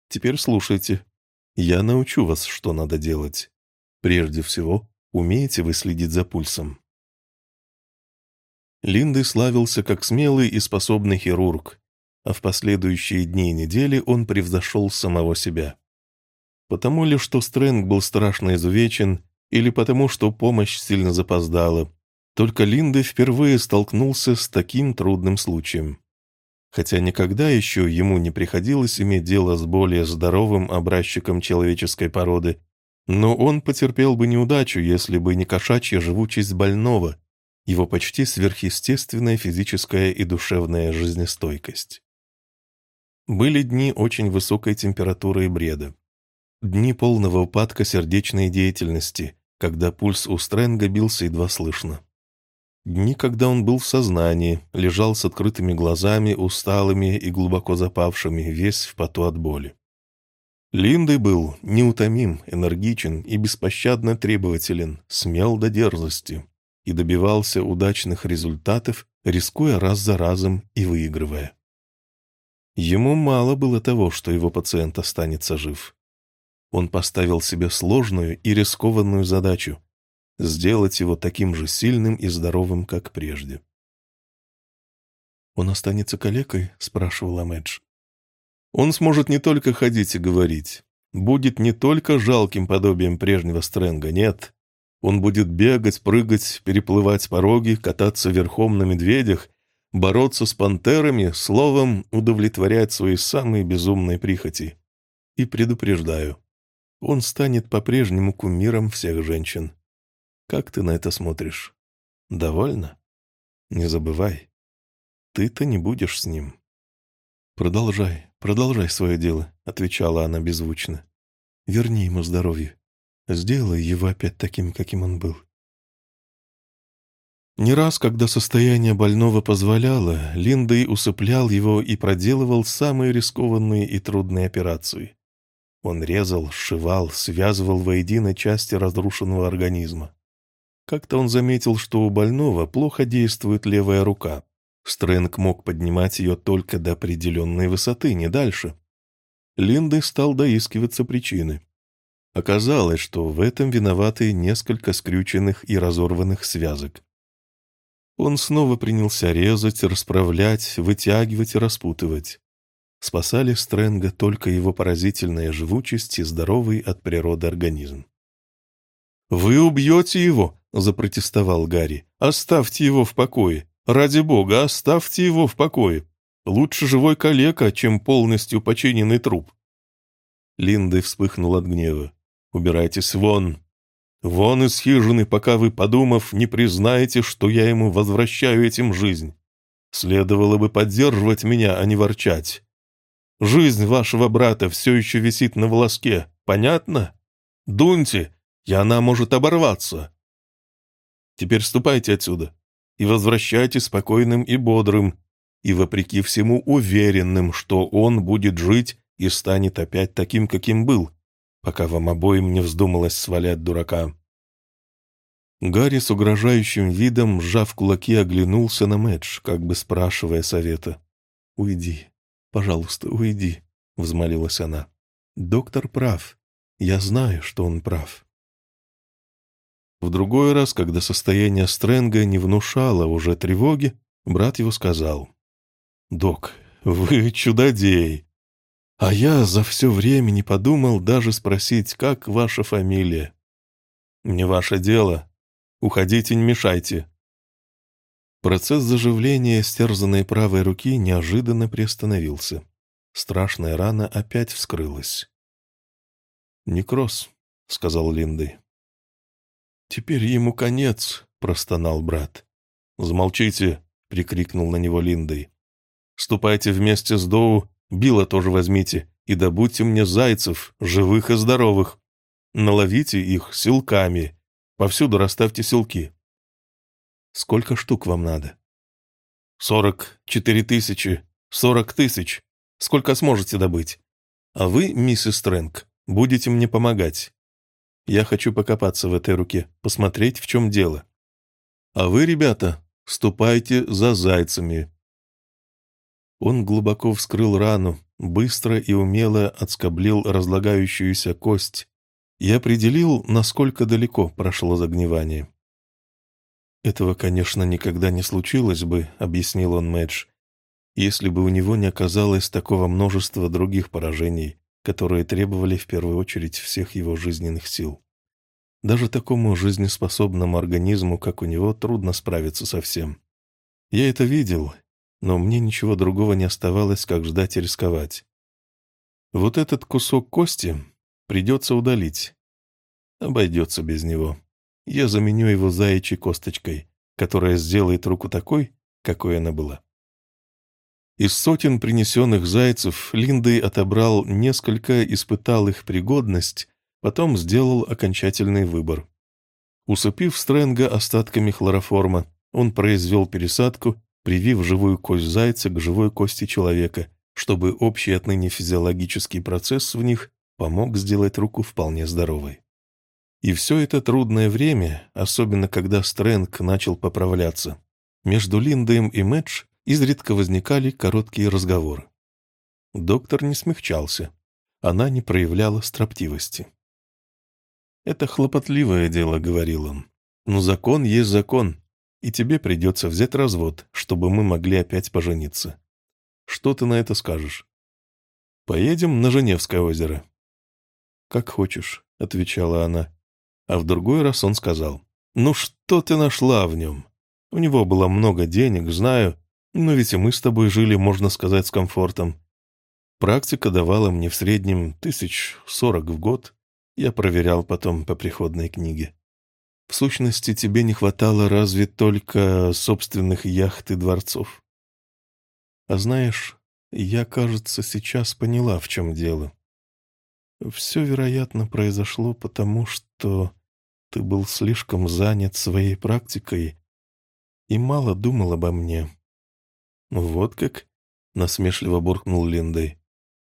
Теперь слушайте. Я научу вас, что надо делать. Прежде всего, умеете вы следить за пульсом. Линды славился как смелый и способный хирург, а в последующие дни и недели он превзошел самого себя. Потому ли, что Стрэнг был страшно изувечен, или потому, что помощь сильно запоздала, только Линда впервые столкнулся с таким трудным случаем. Хотя никогда еще ему не приходилось иметь дело с более здоровым образчиком человеческой породы, но он потерпел бы неудачу, если бы не кошачья живучесть больного, его почти сверхъестественная физическая и душевная жизнестойкость. Были дни очень высокой температуры и бреда. Дни полного упадка сердечной деятельности, когда пульс у Стрэнга бился едва слышно. Дни, когда он был в сознании, лежал с открытыми глазами, усталыми и глубоко запавшими, весь в поту от боли. Линдой был неутомим, энергичен и беспощадно требователен, смел до дерзости и добивался удачных результатов, рискуя раз за разом и выигрывая. Ему мало было того, что его пациент останется жив. Он поставил себе сложную и рискованную задачу сделать его таким же сильным и здоровым, как прежде. «Он останется калекой?» — спрашивала Мэдж. «Он сможет не только ходить и говорить, будет не только жалким подобием прежнего Стрэнга, нет, Он будет бегать, прыгать, переплывать пороги, кататься верхом на медведях, бороться с пантерами, словом, удовлетворять свои самые безумные прихоти. И предупреждаю, он станет по-прежнему кумиром всех женщин. Как ты на это смотришь? Довольно? Не забывай, ты-то не будешь с ним. Продолжай, продолжай свое дело, отвечала она беззвучно. Верни ему здоровье. Сделай его опять таким, каким он был. Не раз, когда состояние больного позволяло, Линдей усыплял его и проделывал самые рискованные и трудные операции. Он резал, сшивал, связывал воедино части разрушенного организма. Как-то он заметил, что у больного плохо действует левая рука. Стрэнг мог поднимать ее только до определенной высоты, не дальше. Линдой стал доискиваться причины. Оказалось, что в этом виноваты несколько скрюченных и разорванных связок. Он снова принялся резать, расправлять, вытягивать и распутывать. Спасали Стрэнга только его поразительная живучесть и здоровый от природы организм. «Вы убьете его!» — запротестовал Гарри. «Оставьте его в покое! Ради бога, оставьте его в покое! Лучше живой калека, чем полностью починенный труп!» Линда вспыхнул от гнева. «Убирайтесь вон! Вон из хижины, пока вы, подумав, не признаете, что я ему возвращаю этим жизнь. Следовало бы поддерживать меня, а не ворчать. Жизнь вашего брата все еще висит на волоске, понятно? Дуньте, и она может оборваться. Теперь ступайте отсюда и возвращайтесь спокойным и бодрым, и, вопреки всему, уверенным, что он будет жить и станет опять таким, каким был, пока вам обоим не вздумалось свалять дурака». Гарри с угрожающим видом, сжав кулаки, оглянулся на Мэтч, как бы спрашивая совета. «Уйди, пожалуйста, уйди», — взмолилась она. «Доктор прав. Я знаю, что он прав». В другой раз, когда состояние Стрэнга не внушало уже тревоги, брат его сказал. «Док, вы чудодей. А я за все время не подумал даже спросить, как ваша фамилия. Не ваше дело. Уходите, не мешайте. Процесс заживления стерзанной правой руки неожиданно приостановился. Страшная рана опять вскрылась. «Некроз», — сказал Линдой. «Теперь ему конец», — простонал брат. «Замолчите», — прикрикнул на него Линдой. «Ступайте вместе с Доу Билла тоже возьмите и добудьте мне зайцев, живых и здоровых. Наловите их силками. Повсюду расставьте силки. Сколько штук вам надо? Сорок четыре тысячи. Сорок тысяч. Сколько сможете добыть? А вы, миссис Стрэнг, будете мне помогать. Я хочу покопаться в этой руке, посмотреть, в чем дело. А вы, ребята, ступайте за зайцами, он глубоко вскрыл рану, быстро и умело отскоблил разлагающуюся кость и определил, насколько далеко прошло загнивание. «Этого, конечно, никогда не случилось бы», — объяснил он Мэдж, «если бы у него не оказалось такого множества других поражений, которые требовали в первую очередь всех его жизненных сил. Даже такому жизнеспособному организму, как у него, трудно справиться со всем. Я это видел но мне ничего другого не оставалось, как ждать и рисковать. Вот этот кусок кости придется удалить. Обойдется без него. Я заменю его заячьей косточкой, которая сделает руку такой, какой она была. Из сотен принесенных зайцев Линдой отобрал несколько, испытал их пригодность, потом сделал окончательный выбор. Усыпив Стрэнга остатками хлороформа, он произвел пересадку привив живую кость зайца к живой кости человека, чтобы общий отныне физиологический процесс в них помог сделать руку вполне здоровой. И все это трудное время, особенно когда Стрэнг начал поправляться, между Линдоем и Мэтч изредка возникали короткие разговоры. Доктор не смягчался, она не проявляла строптивости. «Это хлопотливое дело», — говорил он, — «но закон есть закон, и тебе придется взять развод, чтобы мы могли опять пожениться. Что ты на это скажешь? Поедем на Женевское озеро?» «Как хочешь», — отвечала она. А в другой раз он сказал, «Ну что ты нашла в нем? У него было много денег, знаю, но ведь и мы с тобой жили, можно сказать, с комфортом. Практика давала мне в среднем тысяч сорок в год. Я проверял потом по приходной книге. В сущности, тебе не хватало разве только собственных яхт и дворцов. А знаешь, я, кажется, сейчас поняла, в чем дело. Все, вероятно, произошло потому, что ты был слишком занят своей практикой и мало думал обо мне. «Вот как?» — насмешливо буркнул Линдой.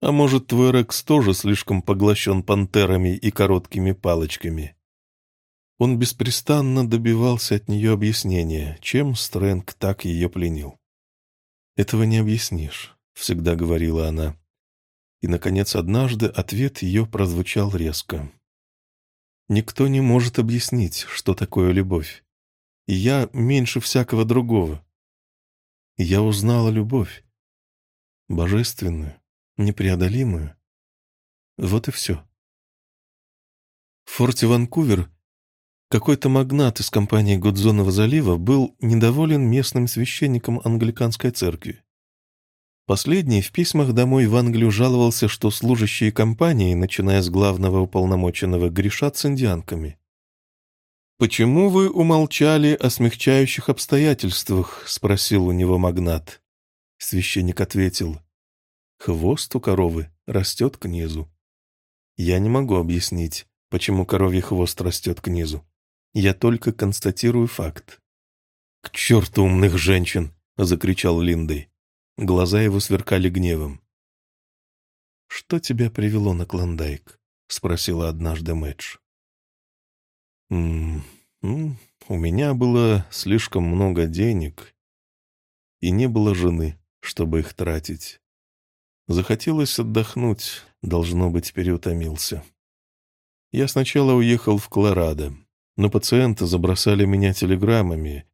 «А может, твой Рекс тоже слишком поглощен пантерами и короткими палочками?» Он беспрестанно добивался от нее объяснения, чем Стрэнг так ее пленил. «Этого не объяснишь», — всегда говорила она. И, наконец, однажды ответ ее прозвучал резко. «Никто не может объяснить, что такое любовь. И я меньше всякого другого. И я узнала любовь. Божественную, непреодолимую. Вот и все. В форте Ванкувер какой-то магнат из компании Гудзонова залива был недоволен местным священником англиканской церкви. Последний в письмах домой в Англию жаловался, что служащие компании, начиная с главного уполномоченного, грешат с индианками. «Почему вы умолчали о смягчающих обстоятельствах?» — спросил у него магнат. Священник ответил. «Хвост у коровы растет к низу». Я не могу объяснить, почему коровий хвост растет к низу. Я только констатирую факт. «К черту умных женщин!» — закричал Линдой. Глаза его сверкали гневом. «Что тебя привело на Клондайк?» — спросила однажды Мэтч. «М -м, «У меня было слишком много денег, и не было жены, чтобы их тратить. Захотелось отдохнуть, должно быть, переутомился. Я сначала уехал в Колорадо, но пациенты забросали меня телеграммами,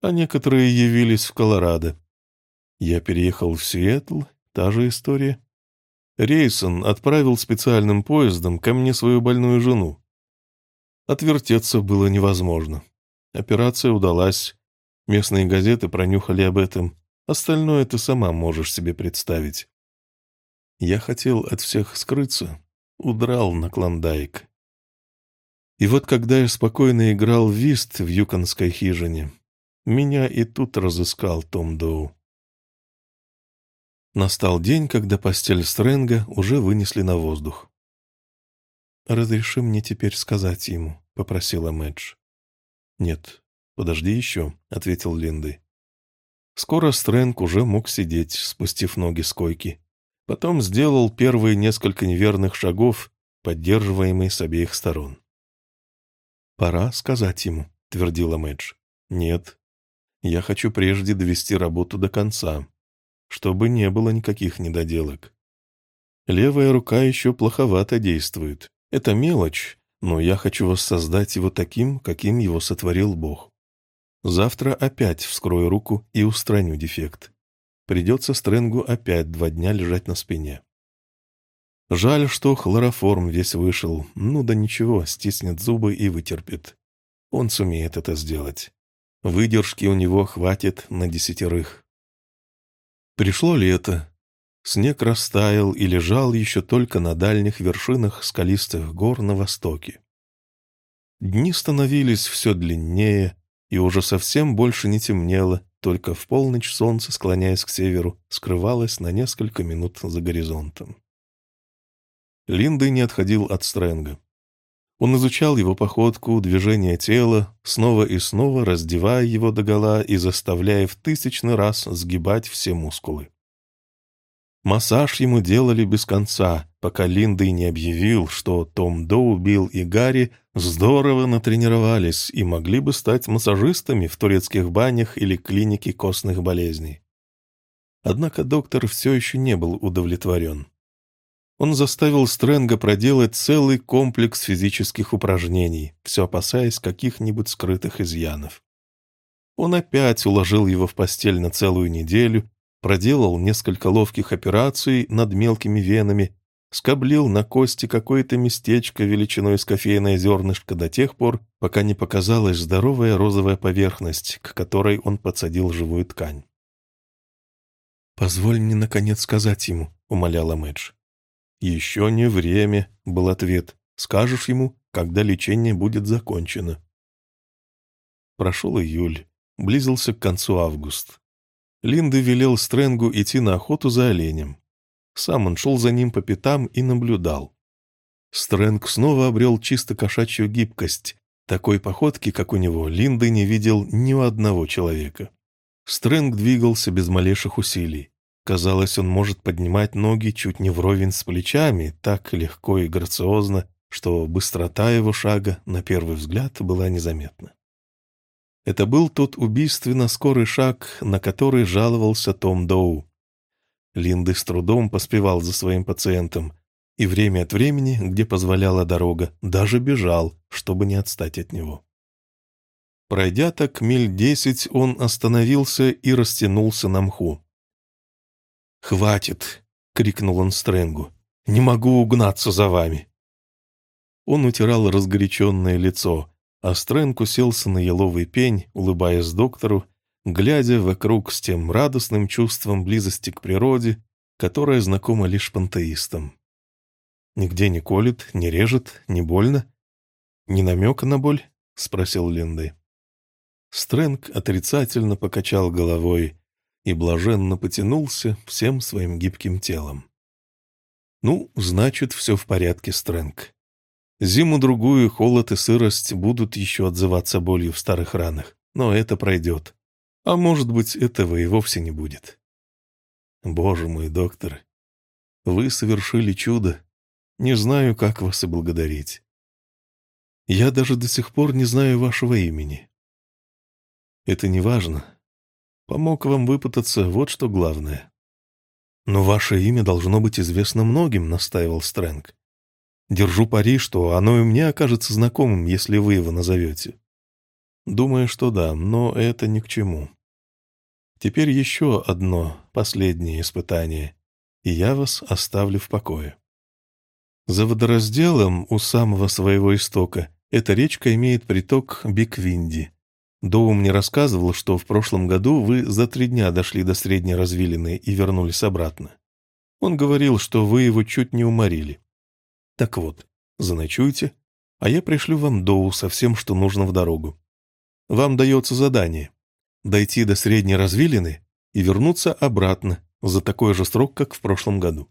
а некоторые явились в Колорадо. Я переехал в Сиэтл, та же история. Рейсон отправил специальным поездом ко мне свою больную жену. Отвертеться было невозможно. Операция удалась. Местные газеты пронюхали об этом. Остальное ты сама можешь себе представить. Я хотел от всех скрыться, удрал на Клондайк. И вот когда я спокойно играл в вист в юконской хижине, меня и тут разыскал Том Доу. Настал день, когда постель Стрэнга уже вынесли на воздух. «Разреши мне теперь сказать ему», — попросила Мэдж. «Нет, подожди еще», — ответил Линды. Скоро Стрэнг уже мог сидеть, спустив ноги с койки. Потом сделал первые несколько неверных шагов, поддерживаемые с обеих сторон. «Пора сказать ему», — твердила Мэдж. «Нет. Я хочу прежде довести работу до конца, чтобы не было никаких недоделок. Левая рука еще плоховато действует. Это мелочь, но я хочу воссоздать его таким, каким его сотворил Бог. Завтра опять вскрою руку и устраню дефект. Придется Стрэнгу опять два дня лежать на спине. Жаль, что хлороформ весь вышел. Ну да ничего, стиснет зубы и вытерпит. Он сумеет это сделать. Выдержки у него хватит на десятерых. Пришло лето. Снег растаял и лежал еще только на дальних вершинах скалистых гор на востоке. Дни становились все длиннее, и уже совсем больше не темнело, только в полночь солнце, склоняясь к северу, скрывалось на несколько минут за горизонтом. Линды не отходил от Стрэнга. Он изучал его походку, движение тела, снова и снова раздевая его догола и заставляя в тысячный раз сгибать все мускулы. Массаж ему делали без конца, пока Линдой не объявил, что Том Доу, Билл и Гарри здорово натренировались и могли бы стать массажистами в турецких банях или клинике костных болезней. Однако доктор все еще не был удовлетворен он заставил Стрэнга проделать целый комплекс физических упражнений, все опасаясь каких-нибудь скрытых изъянов. Он опять уложил его в постель на целую неделю, проделал несколько ловких операций над мелкими венами, скоблил на кости какое-то местечко величиной с кофейное зернышко до тех пор, пока не показалась здоровая розовая поверхность, к которой он подсадил живую ткань. «Позволь мне, наконец, сказать ему», — умоляла Мэдж. «Еще не время», — был ответ. «Скажешь ему, когда лечение будет закончено». Прошел июль, близился к концу август. Линда велел Стрэнгу идти на охоту за оленем. Сам он шел за ним по пятам и наблюдал. Стрэнг снова обрел чисто кошачью гибкость. Такой походки, как у него, Линда не видел ни у одного человека. Стрэнг двигался без малейших усилий. Казалось, он может поднимать ноги чуть не вровень с плечами, так легко и грациозно, что быстрота его шага, на первый взгляд, была незаметна. Это был тот убийственно скорый шаг, на который жаловался Том Доу. Линды с трудом поспевал за своим пациентом, и время от времени, где позволяла дорога, даже бежал, чтобы не отстать от него. Пройдя так миль десять, он остановился и растянулся на мху. «Хватит!» — крикнул он Стрэнгу. «Не могу угнаться за вами!» Он утирал разгоряченное лицо, а Стрэнг уселся на еловый пень, улыбаясь доктору, глядя вокруг с тем радостным чувством близости к природе, которое знакомо лишь пантеистам. «Нигде не колет, не режет, не больно?» «Не намека на боль?» — спросил Линды. Стрэнг отрицательно покачал головой и блаженно потянулся всем своим гибким телом. «Ну, значит, все в порядке, Стрэнг. Зиму-другую холод и сырость будут еще отзываться болью в старых ранах, но это пройдет. А может быть, этого и вовсе не будет. Боже мой, доктор, вы совершили чудо. Не знаю, как вас и благодарить. Я даже до сих пор не знаю вашего имени. Это не важно. Помог вам выпутаться, вот что главное. Но ваше имя должно быть известно многим, настаивал Стрэнг. Держу пари, что оно и мне окажется знакомым, если вы его назовете. Думаю, что да, но это ни к чему. Теперь еще одно, последнее испытание, и я вас оставлю в покое. За водоразделом у самого своего истока эта речка имеет приток Биквинди. Доу мне рассказывал, что в прошлом году вы за три дня дошли до средней развилины и вернулись обратно. Он говорил, что вы его чуть не уморили. Так вот, заночуйте, а я пришлю вам Доу со всем, что нужно в дорогу. Вам дается задание — дойти до средней развилины и вернуться обратно за такой же срок, как в прошлом году.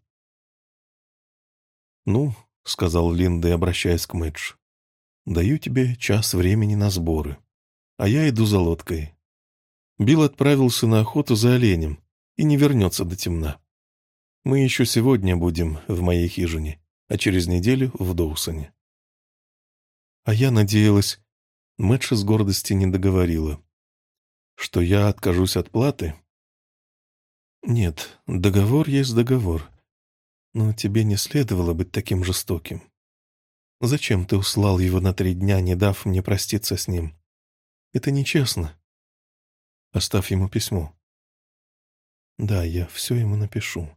«Ну», — сказал Линда, обращаясь к Мэтч, — «даю тебе час времени на сборы, а я иду за лодкой». Билл отправился на охоту за оленем и не вернется до темна. Мы еще сегодня будем в моей хижине, а через неделю в Доусоне. А я надеялась, Мэтша с гордости не договорила, что я откажусь от платы. Нет, договор есть договор, но тебе не следовало быть таким жестоким. Зачем ты услал его на три дня, не дав мне проститься с ним? Это нечестно. Оставь ему письмо. Да, я все ему напишу.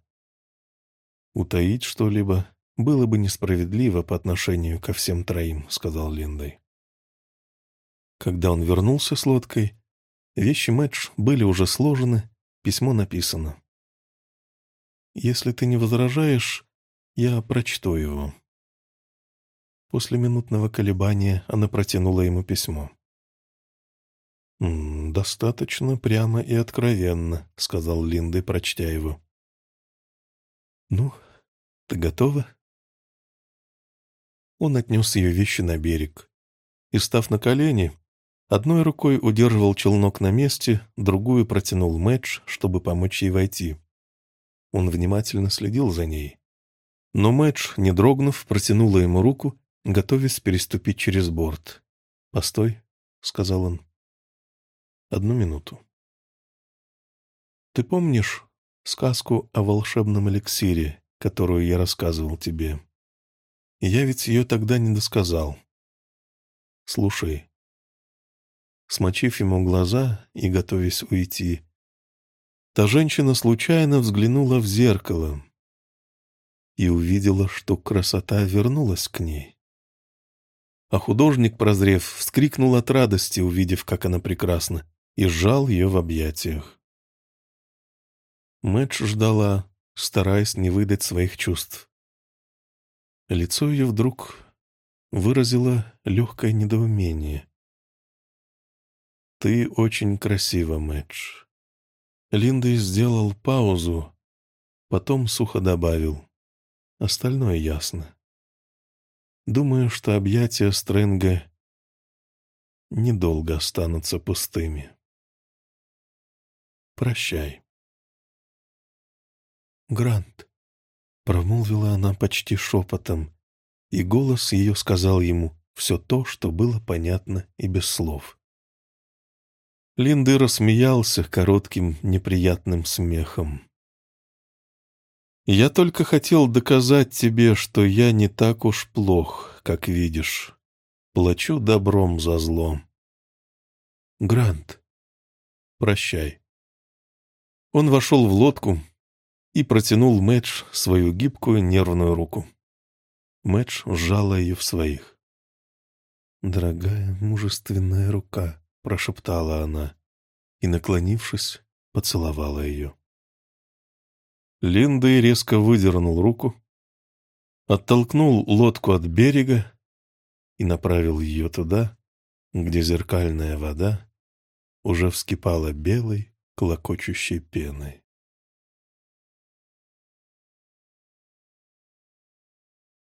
Утаить что-либо было бы несправедливо по отношению ко всем троим», — сказал Линдой. Когда он вернулся с лодкой, вещи Мэтч были уже сложены, письмо написано. «Если ты не возражаешь, я прочту его». После минутного колебания она протянула ему письмо. «Достаточно прямо и откровенно», — сказал Линды, прочтя его. «Ну, ты готова?» Он отнес ее вещи на берег. И, став на колени, одной рукой удерживал челнок на месте, другую протянул Мэтч, чтобы помочь ей войти. Он внимательно следил за ней. Но Мэтч, не дрогнув, протянула ему руку, готовясь переступить через борт. «Постой», — сказал он. «Одну минуту». «Ты помнишь сказку о волшебном эликсире, которую я рассказывал тебе?» Я ведь ее тогда не досказал. Слушай. Смочив ему глаза и готовясь уйти, та женщина случайно взглянула в зеркало. и увидела, что красота вернулась к ней. А художник, прозрев, вскрикнул от радости, увидев, как она прекрасна, и сжал ее в объятиях. Мэтч ждала, стараясь не выдать своих чувств. Лицо ее вдруг выразило легкое недоумение. «Ты очень красива, Мэтч». Линда сделал паузу, потом сухо добавил. Остальное ясно. Думаю, что объятия Стрэнга недолго останутся пустыми. Прощай. Грант, промолвила она почти шепотом, и голос ее сказал ему все то, что было понятно и без слов. Линды рассмеялся коротким неприятным смехом. «Я только хотел доказать тебе, что я не так уж плох, как видишь. Плачу добром за злом. Грант, прощай». Он вошел в лодку и протянул Мэдж свою гибкую нервную руку. Мэдж сжала ее в своих. «Дорогая мужественная рука», — прошептала она и, наклонившись, поцеловала ее. Линда резко выдернул руку, оттолкнул лодку от берега и направил ее туда, где зеркальная вода уже вскипала белой, клокочущей пеной.